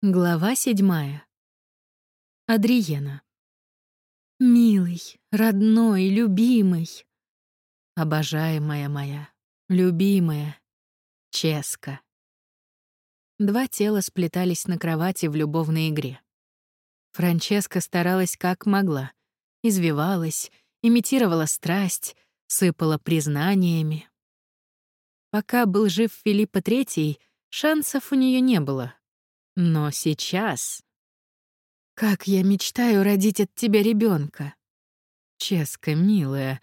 Глава седьмая. Адриена. Милый, родной, любимый. Обожаемая моя, любимая. Ческа. Два тела сплетались на кровати в любовной игре. Франческа старалась как могла. Извивалась, имитировала страсть, сыпала признаниями. Пока был жив Филиппа III, шансов у нее не было — но сейчас... Как я мечтаю родить от тебя ребенка. Ческа, милая,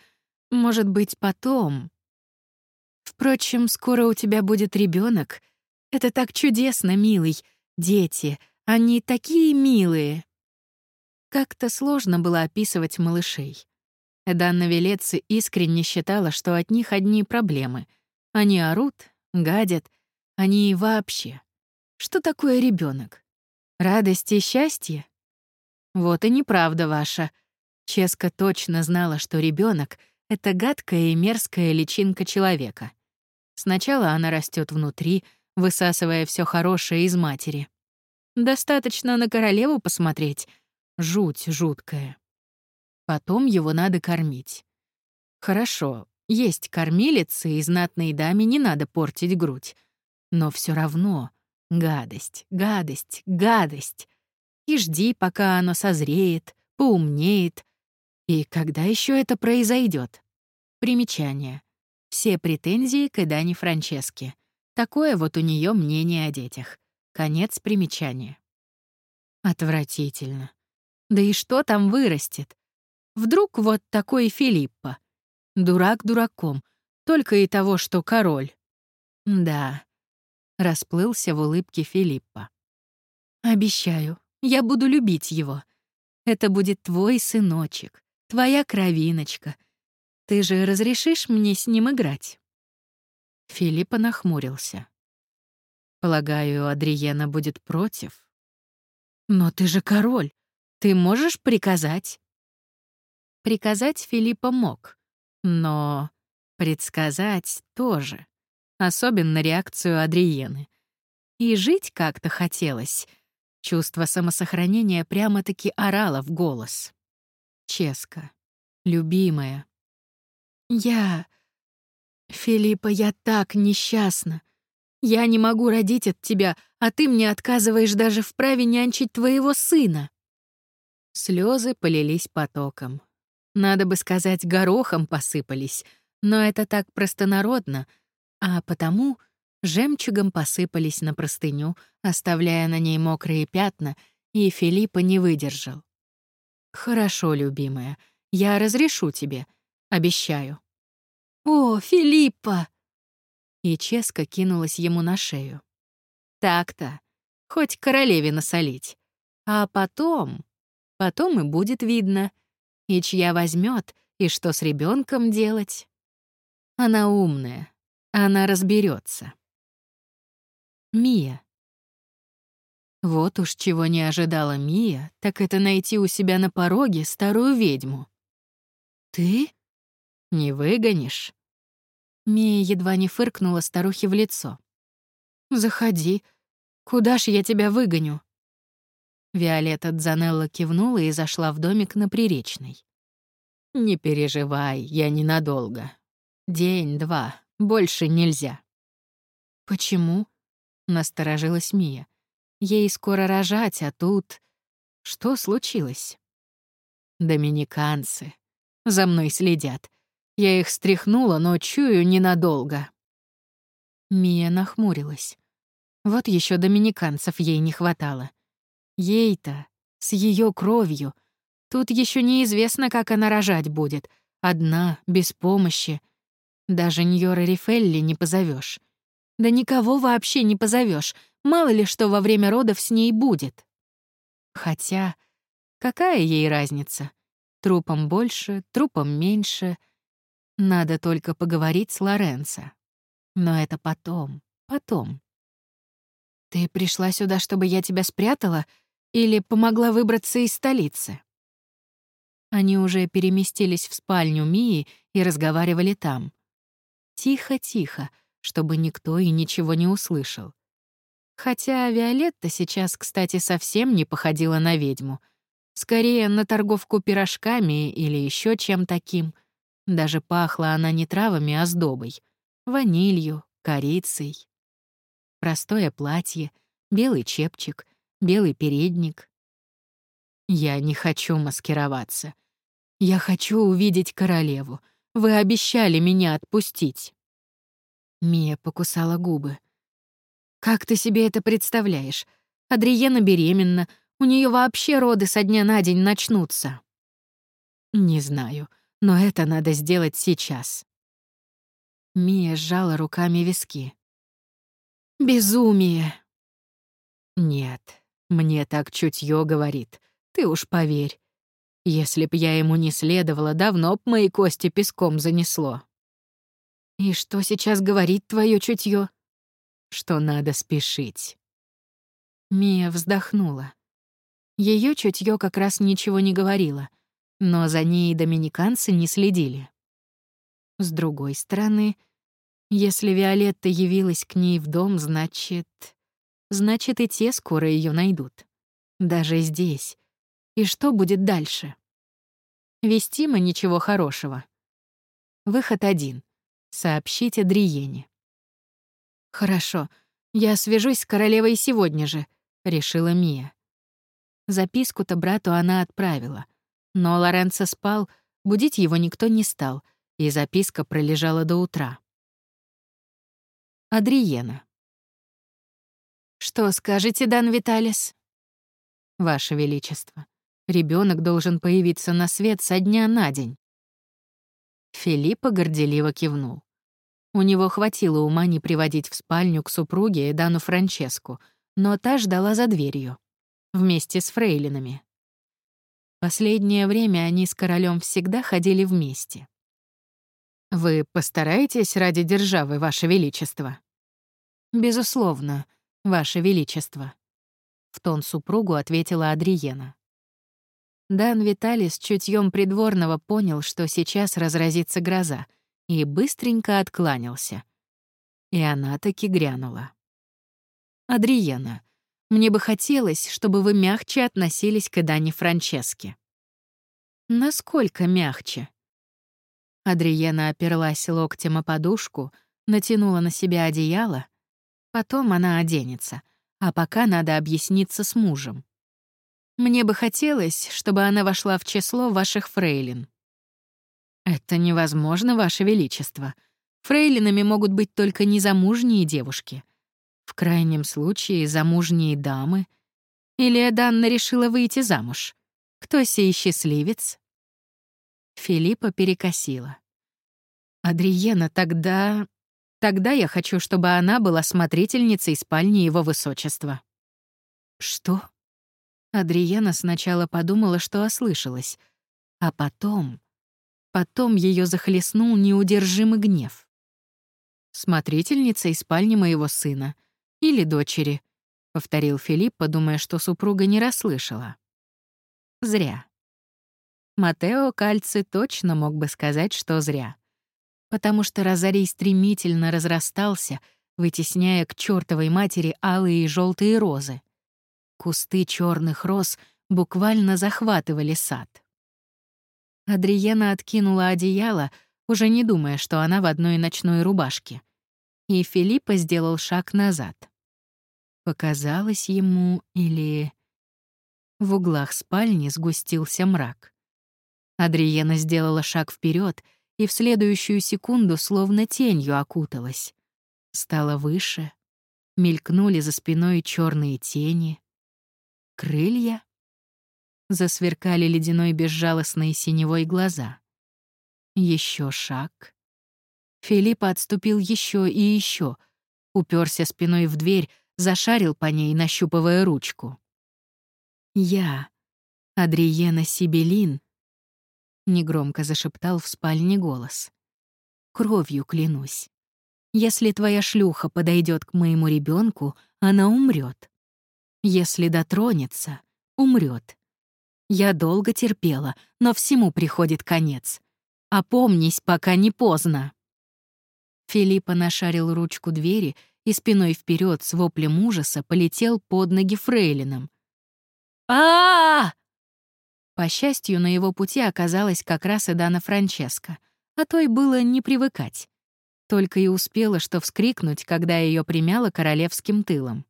может быть, потом. Впрочем, скоро у тебя будет ребенок. Это так чудесно, милый. Дети, они такие милые. Как-то сложно было описывать малышей. Эданна Велеци искренне считала, что от них одни проблемы. Они орут, гадят, они вообще. Что такое ребенок? Радость и счастье? Вот и неправда ваша. Ческа точно знала, что ребенок — это гадкая и мерзкая личинка человека. Сначала она растет внутри, высасывая все хорошее из матери. Достаточно на королеву посмотреть. Жуть жуткая. Потом его надо кормить. Хорошо, есть кормилицы, и знатной даме не надо портить грудь. Но все равно Гадость, гадость, гадость. И жди, пока оно созреет, поумнеет. И когда еще это произойдет? Примечание. Все претензии к Эдане Франческе. Такое вот у нее мнение о детях. Конец примечания. Отвратительно. Да и что там вырастет? Вдруг вот такой Филиппа. Дурак дураком. Только и того, что король. Да, Расплылся в улыбке Филиппа. «Обещаю, я буду любить его. Это будет твой сыночек, твоя кровиночка. Ты же разрешишь мне с ним играть?» Филиппа нахмурился. «Полагаю, Адриена будет против?» «Но ты же король. Ты можешь приказать?» Приказать Филиппа мог, но предсказать тоже особенно реакцию Адриены. И жить как-то хотелось. Чувство самосохранения прямо-таки орало в голос. Ческа. Любимая. Я... Филиппа, я так несчастна. Я не могу родить от тебя, а ты мне отказываешь даже в праве нянчить твоего сына. Слезы полились потоком. Надо бы сказать, горохом посыпались, но это так простонародно — а потому жемчугом посыпались на простыню, оставляя на ней мокрые пятна, и Филиппа не выдержал. «Хорошо, любимая, я разрешу тебе, обещаю». «О, Филиппа!» И Ческа кинулась ему на шею. «Так-то, хоть королеве насолить. А потом, потом и будет видно, и чья возьмет, и что с ребенком делать. Она умная, она разберется. Мия. Вот уж чего не ожидала Мия, так это найти у себя на пороге старую ведьму. «Ты? Не выгонишь?» Мия едва не фыркнула старухе в лицо. «Заходи. Куда ж я тебя выгоню?» Виолетта Дзанелла кивнула и зашла в домик на Приречной. «Не переживай, я ненадолго. День-два, больше нельзя». «Почему?» — насторожилась Мия. «Ей скоро рожать, а тут...» «Что случилось?» «Доминиканцы. За мной следят. Я их стряхнула, но чую ненадолго». Мия нахмурилась. Вот еще доминиканцев ей не хватало. Ей-то, с ее кровью. Тут еще неизвестно, как она рожать будет. Одна, без помощи. Даже Ньора Рифелли не позовешь. Да никого вообще не позовешь. Мало ли что во время родов с ней будет. Хотя, какая ей разница? Трупом больше, трупом меньше. Надо только поговорить с Лоренцо. Но это потом, потом. Ты пришла сюда, чтобы я тебя спрятала или помогла выбраться из столицы? Они уже переместились в спальню Мии и разговаривали там. Тихо-тихо, чтобы никто и ничего не услышал. Хотя Виолетта сейчас, кстати, совсем не походила на ведьму. Скорее, на торговку пирожками или еще чем таким. Даже пахла она не травами, а сдобой. Ванилью, корицей. Простое платье, белый чепчик, белый передник. Я не хочу маскироваться. Я хочу увидеть королеву. Вы обещали меня отпустить. Мия покусала губы. Как ты себе это представляешь? Адриена беременна, у нее вообще роды со дня на день начнутся. Не знаю, но это надо сделать сейчас. Мия сжала руками виски. Безумие. Нет, мне так чутье говорит. Ты уж поверь. Если б я ему не следовала, давно б мои кости песком занесло. И что сейчас говорит твое чутье? Что надо спешить. Мия вздохнула. Ее чутье как раз ничего не говорило, но за ней доминиканцы не следили. С другой стороны, если Виолетта явилась к ней в дом, значит... Значит, и те скоро ее найдут. Даже здесь, и что будет дальше? Вести мы ничего хорошего. Выход один. Сообщить Адриене. «Хорошо, я свяжусь с королевой сегодня же», — решила Мия. Записку-то брату она отправила. Но Лоренцо спал, будить его никто не стал, и записка пролежала до утра. Адриена. «Что скажете, Дан Виталис?» «Ваше Величество, Ребенок должен появиться на свет со дня на день. Филиппа горделиво кивнул. У него хватило ума не приводить в спальню к супруге Эдану Франческу, но та ждала за дверью, вместе с фрейлинами. Последнее время они с королем всегда ходили вместе. «Вы постараетесь ради державы, Ваше Величество?» «Безусловно, Ваше Величество», — в тон супругу ответила Адриена. Дан Виталий с чутьем придворного понял, что сейчас разразится гроза, и быстренько откланялся. И она таки грянула. «Адриена, мне бы хотелось, чтобы вы мягче относились к Дане Франческе». «Насколько мягче?» Адриена оперлась локтем о подушку, натянула на себя одеяло. Потом она оденется, а пока надо объясниться с мужем. Мне бы хотелось, чтобы она вошла в число ваших фрейлин». «Это невозможно, Ваше Величество. Фрейлинами могут быть только незамужние девушки. В крайнем случае, замужние дамы. Или Данна решила выйти замуж? Кто сей счастливец?» Филиппа перекосила. «Адриена, тогда... Тогда я хочу, чтобы она была смотрительницей спальни его высочества». «Что?» Адриена сначала подумала, что ослышалась, а потом... Потом ее захлестнул неудержимый гнев. «Смотрительница из спальни моего сына. Или дочери», — повторил Филипп, подумая, что супруга не расслышала. Зря. Матео Кальци точно мог бы сказать, что зря. Потому что Розарий стремительно разрастался, вытесняя к чертовой матери алые и желтые розы. Кусты черных роз буквально захватывали сад. Адриена откинула одеяло, уже не думая, что она в одной ночной рубашке. И Филиппа сделал шаг назад. Показалось ему или... В углах спальни сгустился мрак. Адриена сделала шаг вперед и в следующую секунду словно тенью окуталась. Стала выше, мелькнули за спиной черные тени. Крылья? Засверкали ледяной безжалостные синевой глаза. Еще шаг. Филипп отступил еще и еще, уперся спиной в дверь, зашарил по ней, нащупывая ручку. «Я, Адриена Сибелин», — негромко зашептал в спальне голос. «Кровью клянусь. Если твоя шлюха подойдет к моему ребенку, она умрет. Если дотронется, умрет. Я долго терпела, но всему приходит конец. Опомнись, пока не поздно. Филиппа нашарил ручку двери и спиной вперед с воплем ужаса полетел под ноги фрейлином. а, -а, -а По счастью, на его пути оказалась как раз и Дана Франческо, а той было не привыкать. Только и успела что вскрикнуть, когда ее примяло королевским тылом.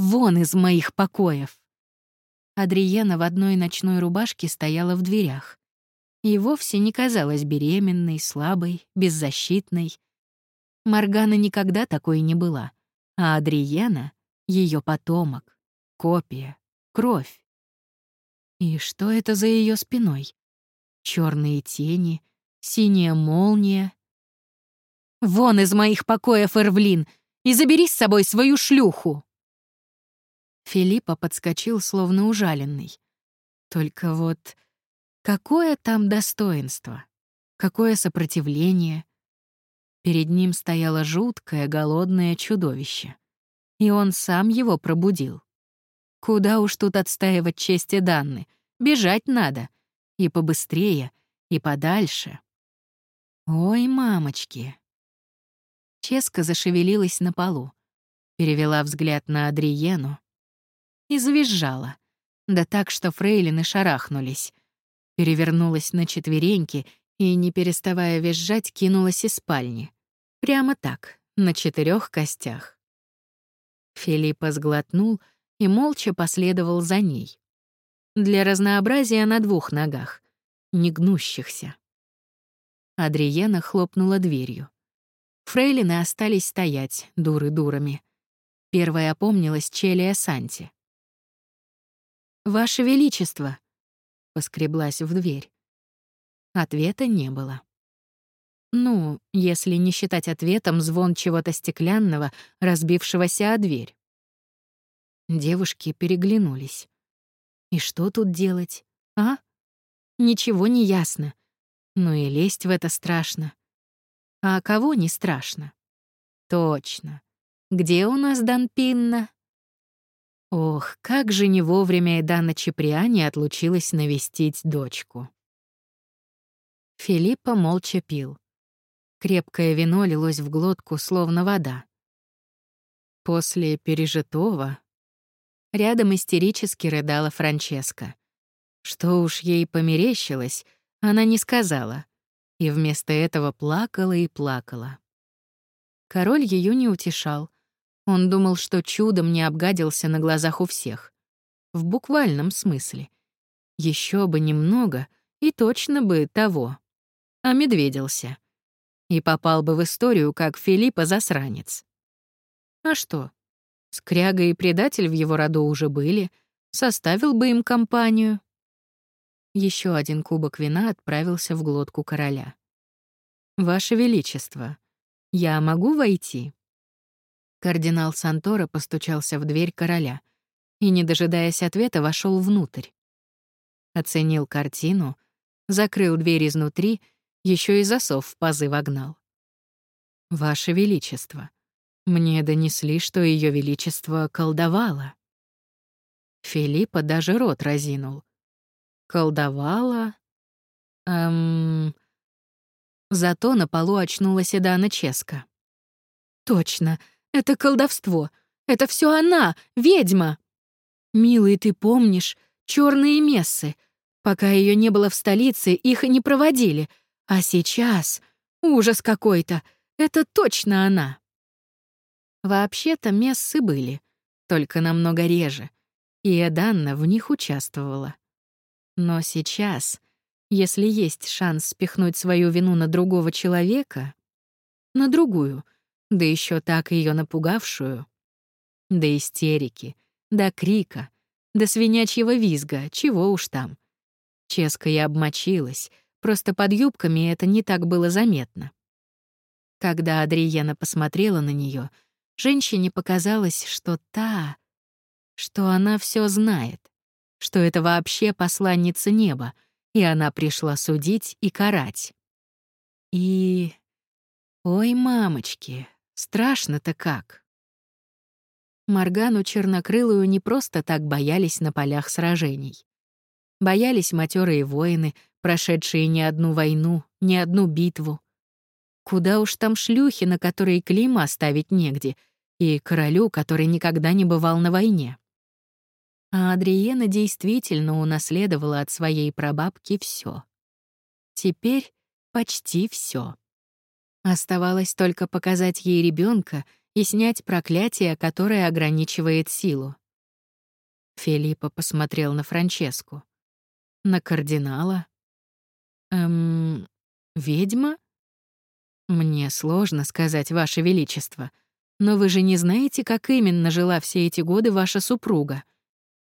«Вон из моих покоев!» Адриена в одной ночной рубашке стояла в дверях. И вовсе не казалась беременной, слабой, беззащитной. Маргана никогда такой не была, а Адриена — ее потомок, копия, кровь. И что это за ее спиной? Черные тени, синяя молния. «Вон из моих покоев, Эрвлин, и забери с собой свою шлюху!» Филиппа подскочил, словно ужаленный. Только вот какое там достоинство? Какое сопротивление? Перед ним стояло жуткое, голодное чудовище. И он сам его пробудил. Куда уж тут отстаивать чести Данны? Бежать надо. И побыстрее, и подальше. Ой, мамочки. Ческа зашевелилась на полу, перевела взгляд на Адриену, и завизжала. Да так, что фрейлины шарахнулись. Перевернулась на четвереньки и, не переставая визжать, кинулась из спальни. Прямо так, на четырех костях. Филиппа сглотнул и молча последовал за ней. Для разнообразия на двух ногах, не гнущихся. Адриена хлопнула дверью. Фрейлины остались стоять, дуры дурами. Первая опомнилась Челия Санти. «Ваше Величество!» — поскреблась в дверь. Ответа не было. Ну, если не считать ответом звон чего-то стеклянного, разбившегося о дверь. Девушки переглянулись. И что тут делать, а? Ничего не ясно. Ну и лезть в это страшно. А кого не страшно? Точно. Где у нас Данпинна? Ох, как же не вовремя Эдана Чеприани отлучилась навестить дочку. Филиппа молча пил. Крепкое вино лилось в глотку, словно вода. После пережитого рядом истерически рыдала Франческа. Что уж ей померещилось, она не сказала, и вместо этого плакала и плакала. Король ее не утешал — он думал, что чудом не обгадился на глазах у всех. В буквальном смысле. Еще бы немного, и точно бы того. А медведился. И попал бы в историю, как Филиппа засранец. А что? Скряга и предатель в его роду уже были, составил бы им компанию. Еще один кубок вина отправился в глотку короля. «Ваше Величество, я могу войти?» Кардинал Сантора постучался в дверь короля и, не дожидаясь ответа, вошел внутрь. Оценил картину, закрыл дверь изнутри, еще и засов в пазы вогнал. «Ваше Величество, мне донесли, что Ее Величество колдовало». Филиппа даже рот разинул. «Колдовала?» Эм... Зато на полу очнулась Эдана Ческа. «Точно, это колдовство. Это все она, ведьма. Милый, ты помнишь, черные мессы. Пока ее не было в столице, их не проводили. А сейчас... Ужас какой-то. Это точно она. Вообще-то мессы были, только намного реже. И Эданна в них участвовала. Но сейчас, если есть шанс спихнуть свою вину на другого человека, на другую — да еще так ее напугавшую. До истерики, до крика, до свинячьего визга, чего уж там. Ческа я обмочилась, просто под юбками это не так было заметно. Когда Адриена посмотрела на нее, женщине показалось, что та, что она все знает, что это вообще посланница неба, и она пришла судить и карать. И... Ой, мамочки, Страшно-то как. Моргану чернокрылую не просто так боялись на полях сражений. Боялись матерые воины, прошедшие не одну войну, не одну битву. Куда уж там шлюхи, на которые клейма ставить негде, и королю, который никогда не бывал на войне. А Адриена действительно унаследовала от своей прабабки все. Теперь почти все. Оставалось только показать ей ребенка и снять проклятие, которое ограничивает силу. Филиппо посмотрел на Франческу. На кардинала? Эм, ведьма? Мне сложно сказать, Ваше Величество, но вы же не знаете, как именно жила все эти годы ваша супруга.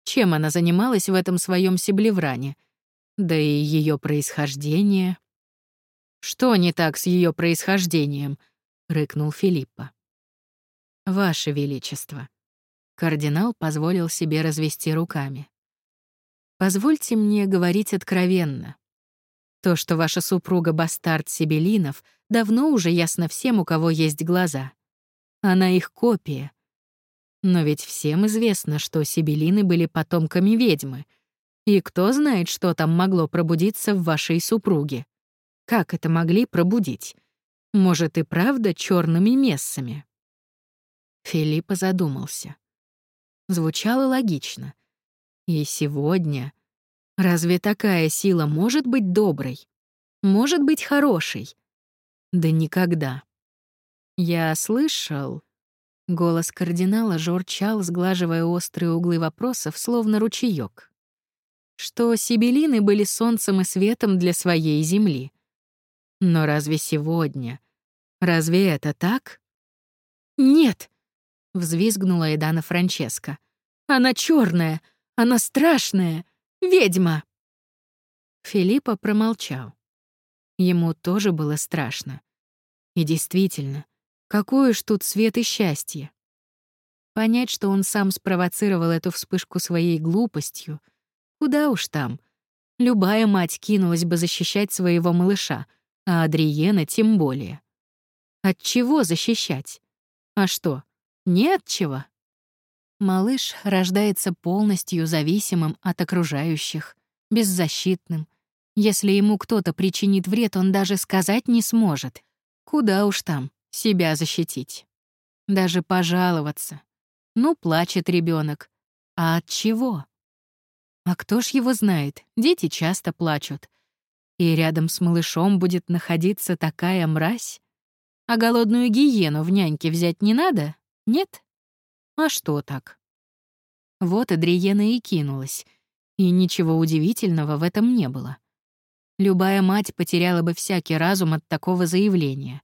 Чем она занималась в этом своем себлевране? Да и ее происхождение. Что не так с ее происхождением? рыкнул Филиппа. Ваше Величество. Кардинал позволил себе развести руками. Позвольте мне говорить откровенно. То, что ваша супруга бастард Сибелинов, давно уже ясно всем, у кого есть глаза. Она их копия. Но ведь всем известно, что Сибелины были потомками ведьмы. И кто знает, что там могло пробудиться в вашей супруге? Как это могли пробудить? Может, и правда черными мессами? Филиппа задумался. Звучало логично. И сегодня... Разве такая сила может быть доброй? Может быть хорошей? Да никогда. Я слышал... Голос кардинала журчал, сглаживая острые углы вопросов, словно ручеёк. Что сибелины были солнцем и светом для своей земли. Но разве сегодня? Разве это так? Нет, взвизгнула Эдана Франческа. Она черная, она страшная, ведьма. Филиппа промолчал. Ему тоже было страшно. И действительно, какое ж тут свет и счастье. Понять, что он сам спровоцировал эту вспышку своей глупостью, куда уж там. Любая мать кинулась бы защищать своего малыша, а Адриена тем более. От чего защищать? А что, не от чего? Малыш рождается полностью зависимым от окружающих, беззащитным. Если ему кто-то причинит вред, он даже сказать не сможет. Куда уж там, себя защитить. Даже пожаловаться. Ну, плачет ребенок. А от чего? А кто ж его знает? Дети часто плачут. И рядом с малышом будет находиться такая мразь? А голодную гиену в няньке взять не надо? Нет? А что так? Вот Адриена и кинулась. И ничего удивительного в этом не было. Любая мать потеряла бы всякий разум от такого заявления.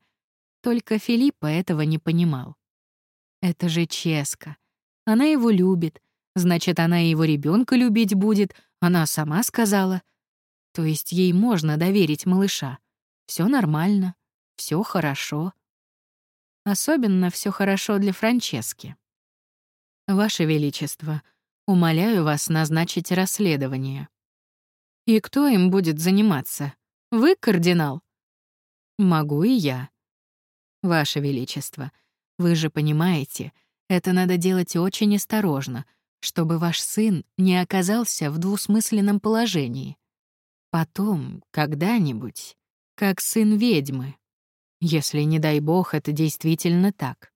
Только Филиппа этого не понимал. Это же Ческа. Она его любит. Значит, она и его ребенка любить будет. Она сама сказала. То есть ей можно доверить малыша. Все нормально, все хорошо. Особенно все хорошо для Франчески. Ваше Величество, умоляю вас назначить расследование. И кто им будет заниматься? Вы, кардинал? Могу и я. Ваше Величество, вы же понимаете, это надо делать очень осторожно, чтобы ваш сын не оказался в двусмысленном положении. Потом, когда-нибудь, как сын ведьмы. Если, не дай бог, это действительно так.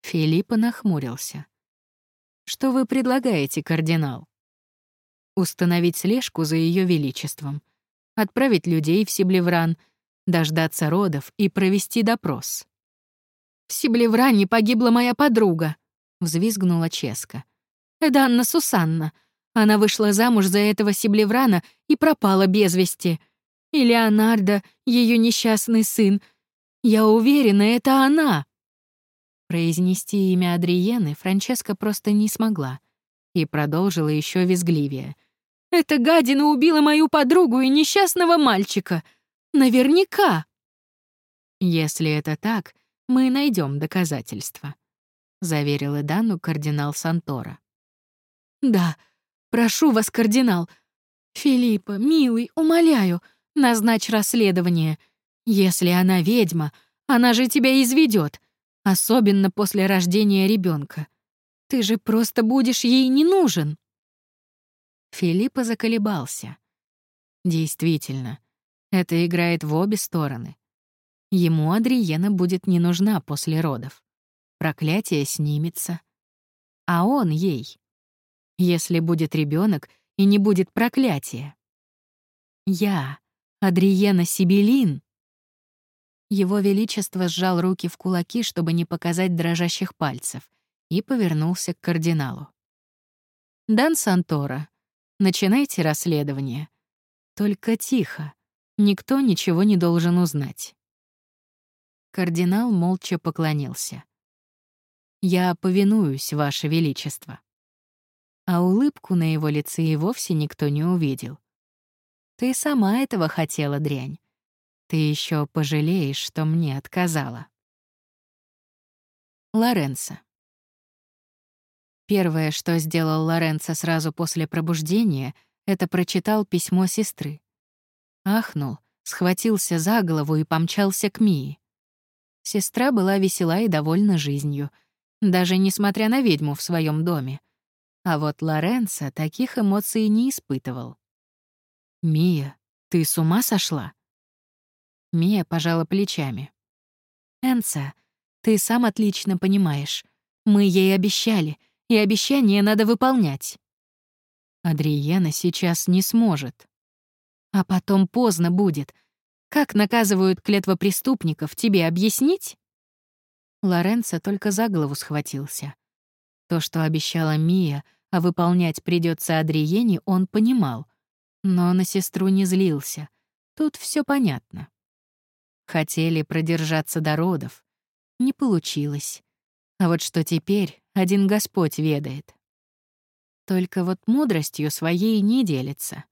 Филиппа нахмурился. Что вы предлагаете, кардинал? Установить слежку за ее величеством, отправить людей в Сиблевран, дождаться родов и провести допрос. «В Сиблевране погибла моя подруга», — взвизгнула Ческа. «Эданна Сусанна. Она вышла замуж за этого Сиблеврана и пропала без вести. И Леонардо, ее несчастный сын. Я уверена, это она». Произнести имя Адриены Франческа просто не смогла и продолжила еще визгливее. «Эта гадина убила мою подругу и несчастного мальчика. Наверняка!» «Если это так, мы найдем доказательства», — заверила Дану кардинал Сантора. «Да, прошу вас, кардинал. Филиппа, милый, умоляю, назначь расследование. Если она ведьма, она же тебя изведет особенно после рождения ребенка. Ты же просто будешь ей не нужен. Филиппа заколебался. Действительно, это играет в обе стороны. Ему Адриена будет не нужна после родов. Проклятие снимется. А он ей. Если будет ребенок и не будет проклятия. Я, Адриена Сибелин. Его Величество сжал руки в кулаки, чтобы не показать дрожащих пальцев, и повернулся к кардиналу. «Дан Сантора, начинайте расследование. Только тихо, никто ничего не должен узнать». Кардинал молча поклонился. «Я повинуюсь, Ваше Величество». А улыбку на его лице и вовсе никто не увидел. «Ты сама этого хотела, дрянь. Ты еще пожалеешь, что мне отказала». Лоренцо. Первое, что сделал Лоренцо сразу после пробуждения, это прочитал письмо сестры. Ахнул, схватился за голову и помчался к Мии. Сестра была весела и довольна жизнью, даже несмотря на ведьму в своем доме. А вот Лоренцо таких эмоций не испытывал. «Мия, ты с ума сошла?» Мия пожала плечами. «Энца, ты сам отлично понимаешь. Мы ей обещали, и обещание надо выполнять». Адриена сейчас не сможет. А потом поздно будет. Как наказывают клетвопреступников, тебе объяснить? Лоренцо только за голову схватился. То, что обещала Мия, а выполнять придется Адриене, он понимал. Но на сестру не злился. Тут все понятно. Хотели продержаться до родов. Не получилось. А вот что теперь, один Господь ведает. Только вот мудростью своей не делится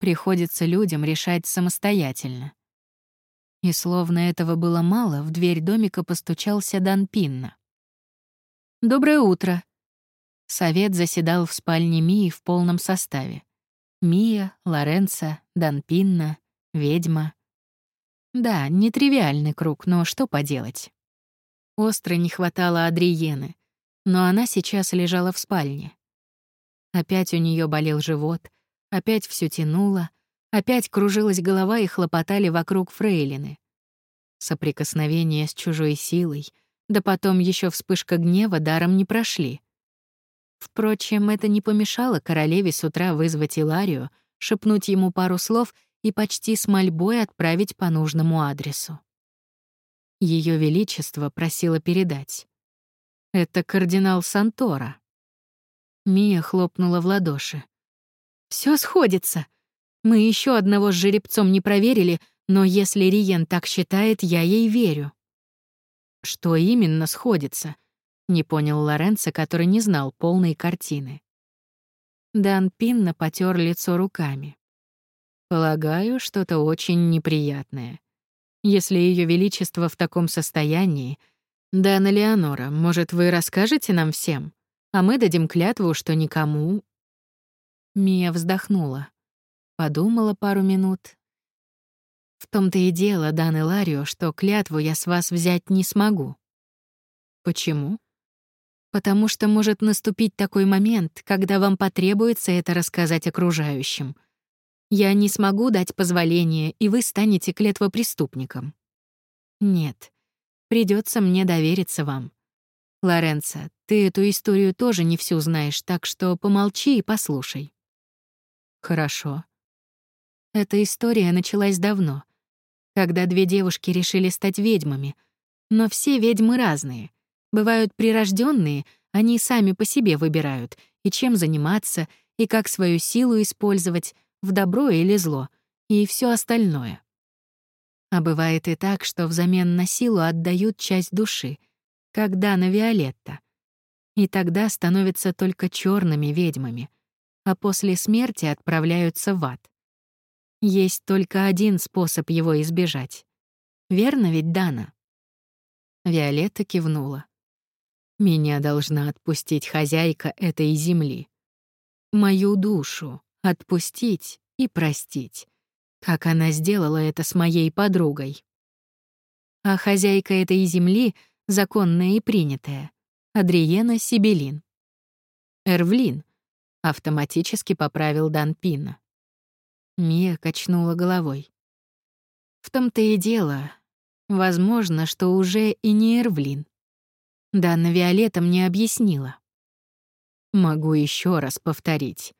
приходится людям решать самостоятельно. И словно этого было мало, в дверь домика постучался Дан Пинна. «Доброе утро!» Совет заседал в спальне Мии в полном составе. Мия, Лоренцо, Дан Пинна, ведьма. Да, нетривиальный круг, но что поделать. Остро не хватало Адриены, но она сейчас лежала в спальне. Опять у нее болел живот, Опять все тянуло, опять кружилась голова и хлопотали вокруг фрейлины. Соприкосновение с чужой силой, да потом еще вспышка гнева даром не прошли. Впрочем, это не помешало королеве с утра вызвать Иларию, шепнуть ему пару слов и почти с мольбой отправить по нужному адресу. Ее Величество просило передать. «Это кардинал Сантора». Мия хлопнула в ладоши. Все сходится. Мы еще одного с жеребцом не проверили, но если Риен так считает, я ей верю. Что именно сходится? Не понял Лоренцо, который не знал полной картины. Дан Пинна потер лицо руками. Полагаю, что-то очень неприятное. Если Ее Величество в таком состоянии, Дана Леонора, может, вы расскажете нам всем, а мы дадим клятву, что никому Мия вздохнула. Подумала пару минут. В том-то и дело, Дан Иларио, что клятву я с вас взять не смогу. Почему? Потому что может наступить такой момент, когда вам потребуется это рассказать окружающим. Я не смогу дать позволение, и вы станете клетвопреступником. Нет, придется мне довериться вам. Лоренцо, ты эту историю тоже не всю знаешь, так что помолчи и послушай. Хорошо. Эта история началась давно, когда две девушки решили стать ведьмами. Но все ведьмы разные. Бывают прирожденные, они сами по себе выбирают, и чем заниматься, и как свою силу использовать, в добро или зло, и все остальное. А бывает и так, что взамен на силу отдают часть души, как Дана Виолетта. И тогда становятся только черными ведьмами — а после смерти отправляются в ад. Есть только один способ его избежать. Верно ведь, Дана? Виолетта кивнула. Меня должна отпустить хозяйка этой земли. Мою душу отпустить и простить, как она сделала это с моей подругой. А хозяйка этой земли — законная и принятая, Адриена Сибелин. Эрвлин — Автоматически поправил Дан Пина. Мия качнула головой. В том-то и дело. Возможно, что уже и не Эрвлин. Данна Виолетта мне объяснила. Могу еще раз повторить.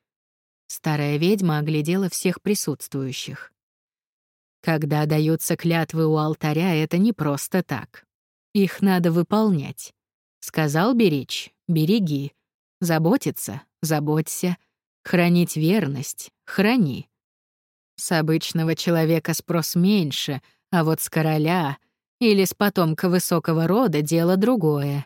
Старая ведьма оглядела всех присутствующих. Когда даются клятвы у алтаря, это не просто так. Их надо выполнять. Сказал беречь — береги. Заботиться — заботься. Хранить верность — храни. С обычного человека спрос меньше, а вот с короля или с потомка высокого рода дело другое.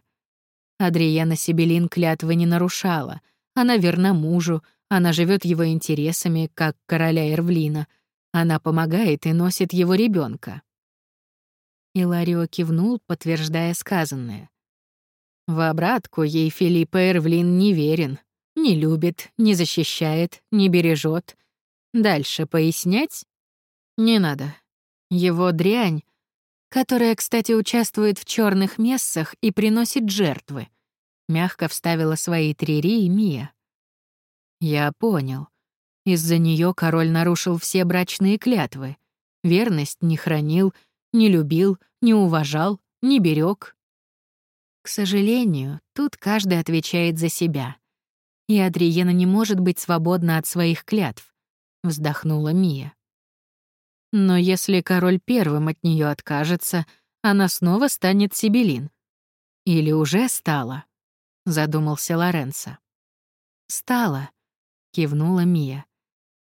Адриена Сибелин клятвы не нарушала. Она верна мужу, она живет его интересами, как короля Эрвлина — она помогает и носит его ребенка. Иларио кивнул, подтверждая сказанное. В обратку ей Филиппа Эрвлин не верен. Не любит, не защищает, не бережет. Дальше пояснять? Не надо. Его дрянь, которая, кстати, участвует в черных мессах и приносит жертвы, мягко вставила свои трири и Мия. Я понял. Из-за нее король нарушил все брачные клятвы. Верность не хранил, не любил, не уважал, не берег. К сожалению, тут каждый отвечает за себя. И Адриена не может быть свободна от своих клятв, вздохнула Мия. Но если король первым от нее откажется, она снова станет Сибелин. Или уже стала, задумался Лоренцо. Стала, кивнула Мия.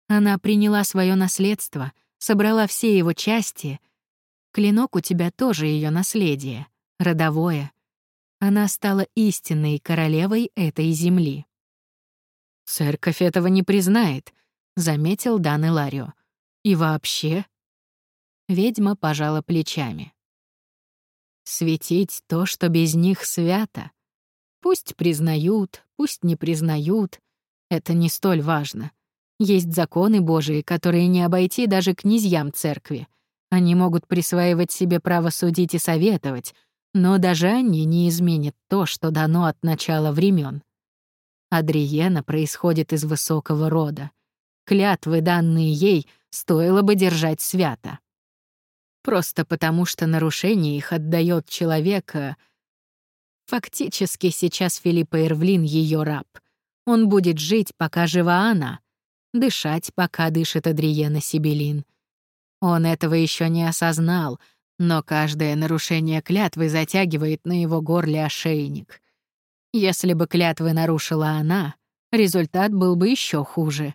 Она приняла свое наследство, собрала все его части. Клинок у тебя тоже ее наследие, родовое. Она стала истинной королевой этой земли. «Церковь этого не признает», — заметил Дан Иларио. «И вообще...» Ведьма пожала плечами. «Светить то, что без них свято. Пусть признают, пусть не признают. Это не столь важно. Есть законы Божии, которые не обойти даже князьям церкви. Они могут присваивать себе право судить и советовать, но даже они не изменят то, что дано от начала времен. Адриена происходит из высокого рода. Клятвы, данные ей, стоило бы держать свято. Просто потому, что нарушение их отдает человека... Фактически сейчас Филиппа Эрвлин — ее раб. Он будет жить, пока жива она — дышать, пока дышит Адриена Сибелин. Он этого еще не осознал, но каждое нарушение клятвы затягивает на его горле ошейник. Если бы клятвы нарушила она, результат был бы еще хуже.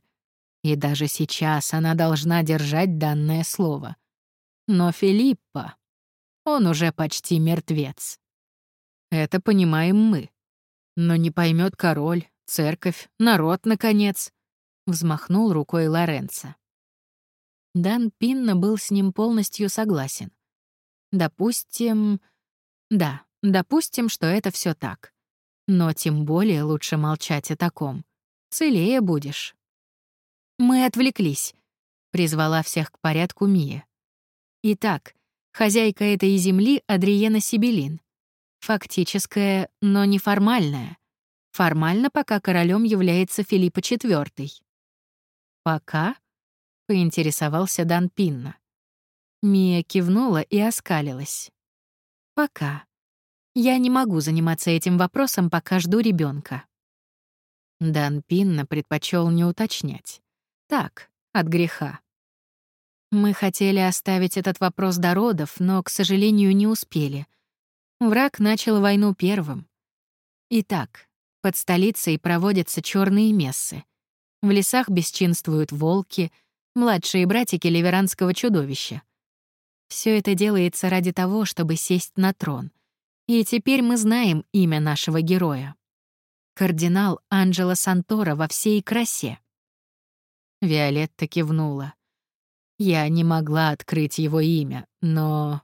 И даже сейчас она должна держать данное слово. Но Филиппа, он уже почти мертвец. Это понимаем мы. Но не поймет король, церковь, народ, наконец взмахнул рукой Лоренцо. Дан Пинна был с ним полностью согласен. Допустим... Да, допустим, что это все так. Но тем более лучше молчать о таком. Целее будешь. Мы отвлеклись, призвала всех к порядку Мия. Итак, хозяйка этой земли Адриена Сибелин. Фактическая, но неформальная. Формально пока королем является Филиппа IV. «Пока?» — поинтересовался Дан Пинна. Мия кивнула и оскалилась. «Пока. Я не могу заниматься этим вопросом, пока жду ребенка. Дан Пинна предпочел не уточнять. Так, от греха. Мы хотели оставить этот вопрос до родов, но, к сожалению, не успели. Враг начал войну первым. Итак, под столицей проводятся черные мессы. В лесах бесчинствуют волки, младшие братики ливеранского чудовища. Все это делается ради того, чтобы сесть на трон. И теперь мы знаем имя нашего героя. Кардинал Анджело Сантора во всей красе. Виолетта кивнула. Я не могла открыть его имя, но...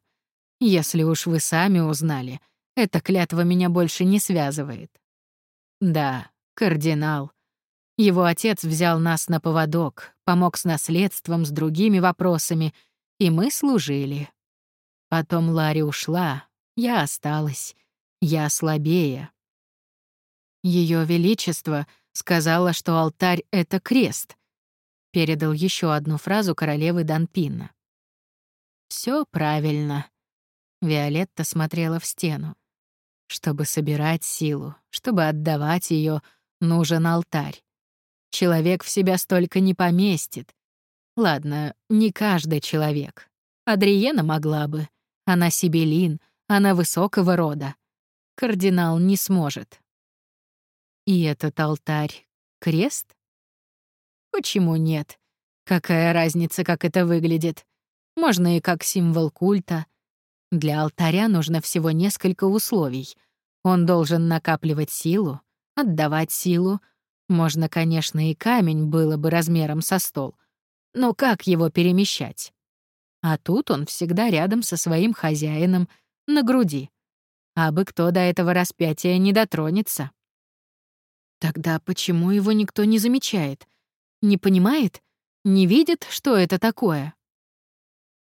Если уж вы сами узнали, эта клятва меня больше не связывает. Да, кардинал. Его отец взял нас на поводок, помог с наследством, с другими вопросами, и мы служили. Потом Ларри ушла, я осталась, я слабее. Ее Величество сказала, что алтарь — это крест. Передал еще одну фразу королевы Данпинна. Все правильно. Виолетта смотрела в стену. Чтобы собирать силу, чтобы отдавать ее, нужен алтарь. Человек в себя столько не поместит. Ладно, не каждый человек. Адриена могла бы. Она сибелин, она высокого рода. Кардинал не сможет. И этот алтарь — крест? Почему нет? Какая разница, как это выглядит? Можно и как символ культа. Для алтаря нужно всего несколько условий. Он должен накапливать силу, отдавать силу. Можно, конечно, и камень было бы размером со стол. Но как его перемещать? А тут он всегда рядом со своим хозяином, на груди. А бы кто до этого распятия не дотронется. Тогда почему его никто не замечает? Не понимает? Не видит, что это такое?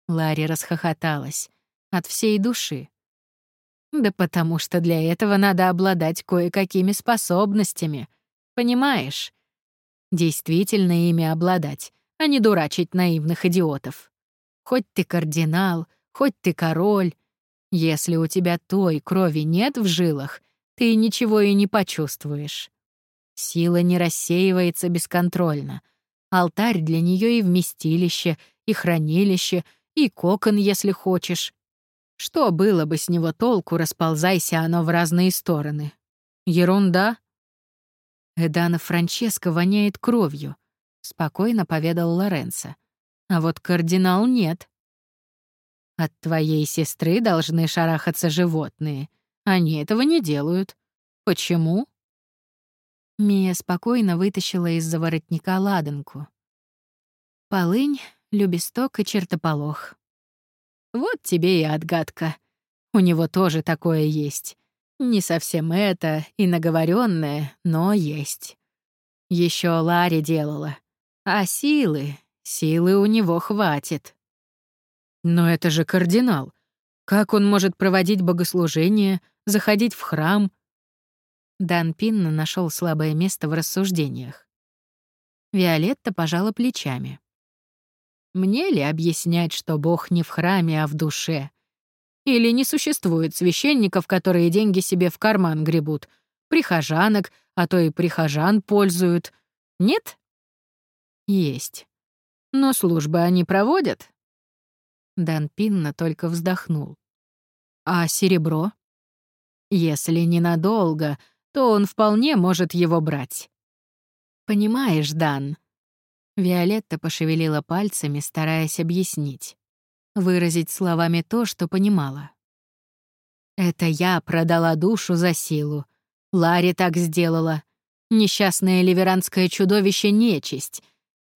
Ларри расхохоталась. От всей души. Да потому что для этого надо обладать кое-какими способностями. Понимаешь? Действительно ими обладать, а не дурачить наивных идиотов. Хоть ты кардинал, хоть ты король. Если у тебя той крови нет в жилах, ты ничего и не почувствуешь. Сила не рассеивается бесконтрольно. Алтарь для нее и вместилище, и хранилище, и кокон, если хочешь. Что было бы с него толку, расползайся оно в разные стороны? Ерунда. Эдана Франческо воняет кровью, спокойно поведал Лоренцо. А вот кардинал нет. От твоей сестры должны шарахаться животные. Они этого не делают. Почему? Мия спокойно вытащила из-за воротника ладанку. Полынь, любесток и чертополох. Вот тебе и отгадка. У него тоже такое есть. Не совсем это и наговоренное, но есть. Еще Ларри делала. А силы, силы у него хватит. Но это же кардинал. Как он может проводить богослужение, заходить в храм? Дан Пинна нашел слабое место в рассуждениях. Виолетта пожала плечами. Мне ли объяснять, что Бог не в храме, а в душе? Или не существует священников, которые деньги себе в карман гребут, прихожанок, а то и прихожан пользуют? Нет? Есть. Но службы они проводят? Дан Пинна только вздохнул. А серебро? Если ненадолго, то он вполне может его брать. Понимаешь, Дан, Виолетта пошевелила пальцами, стараясь объяснить. Выразить словами то, что понимала. «Это я продала душу за силу. Ларри так сделала. Несчастное ливеранское чудовище — нечисть.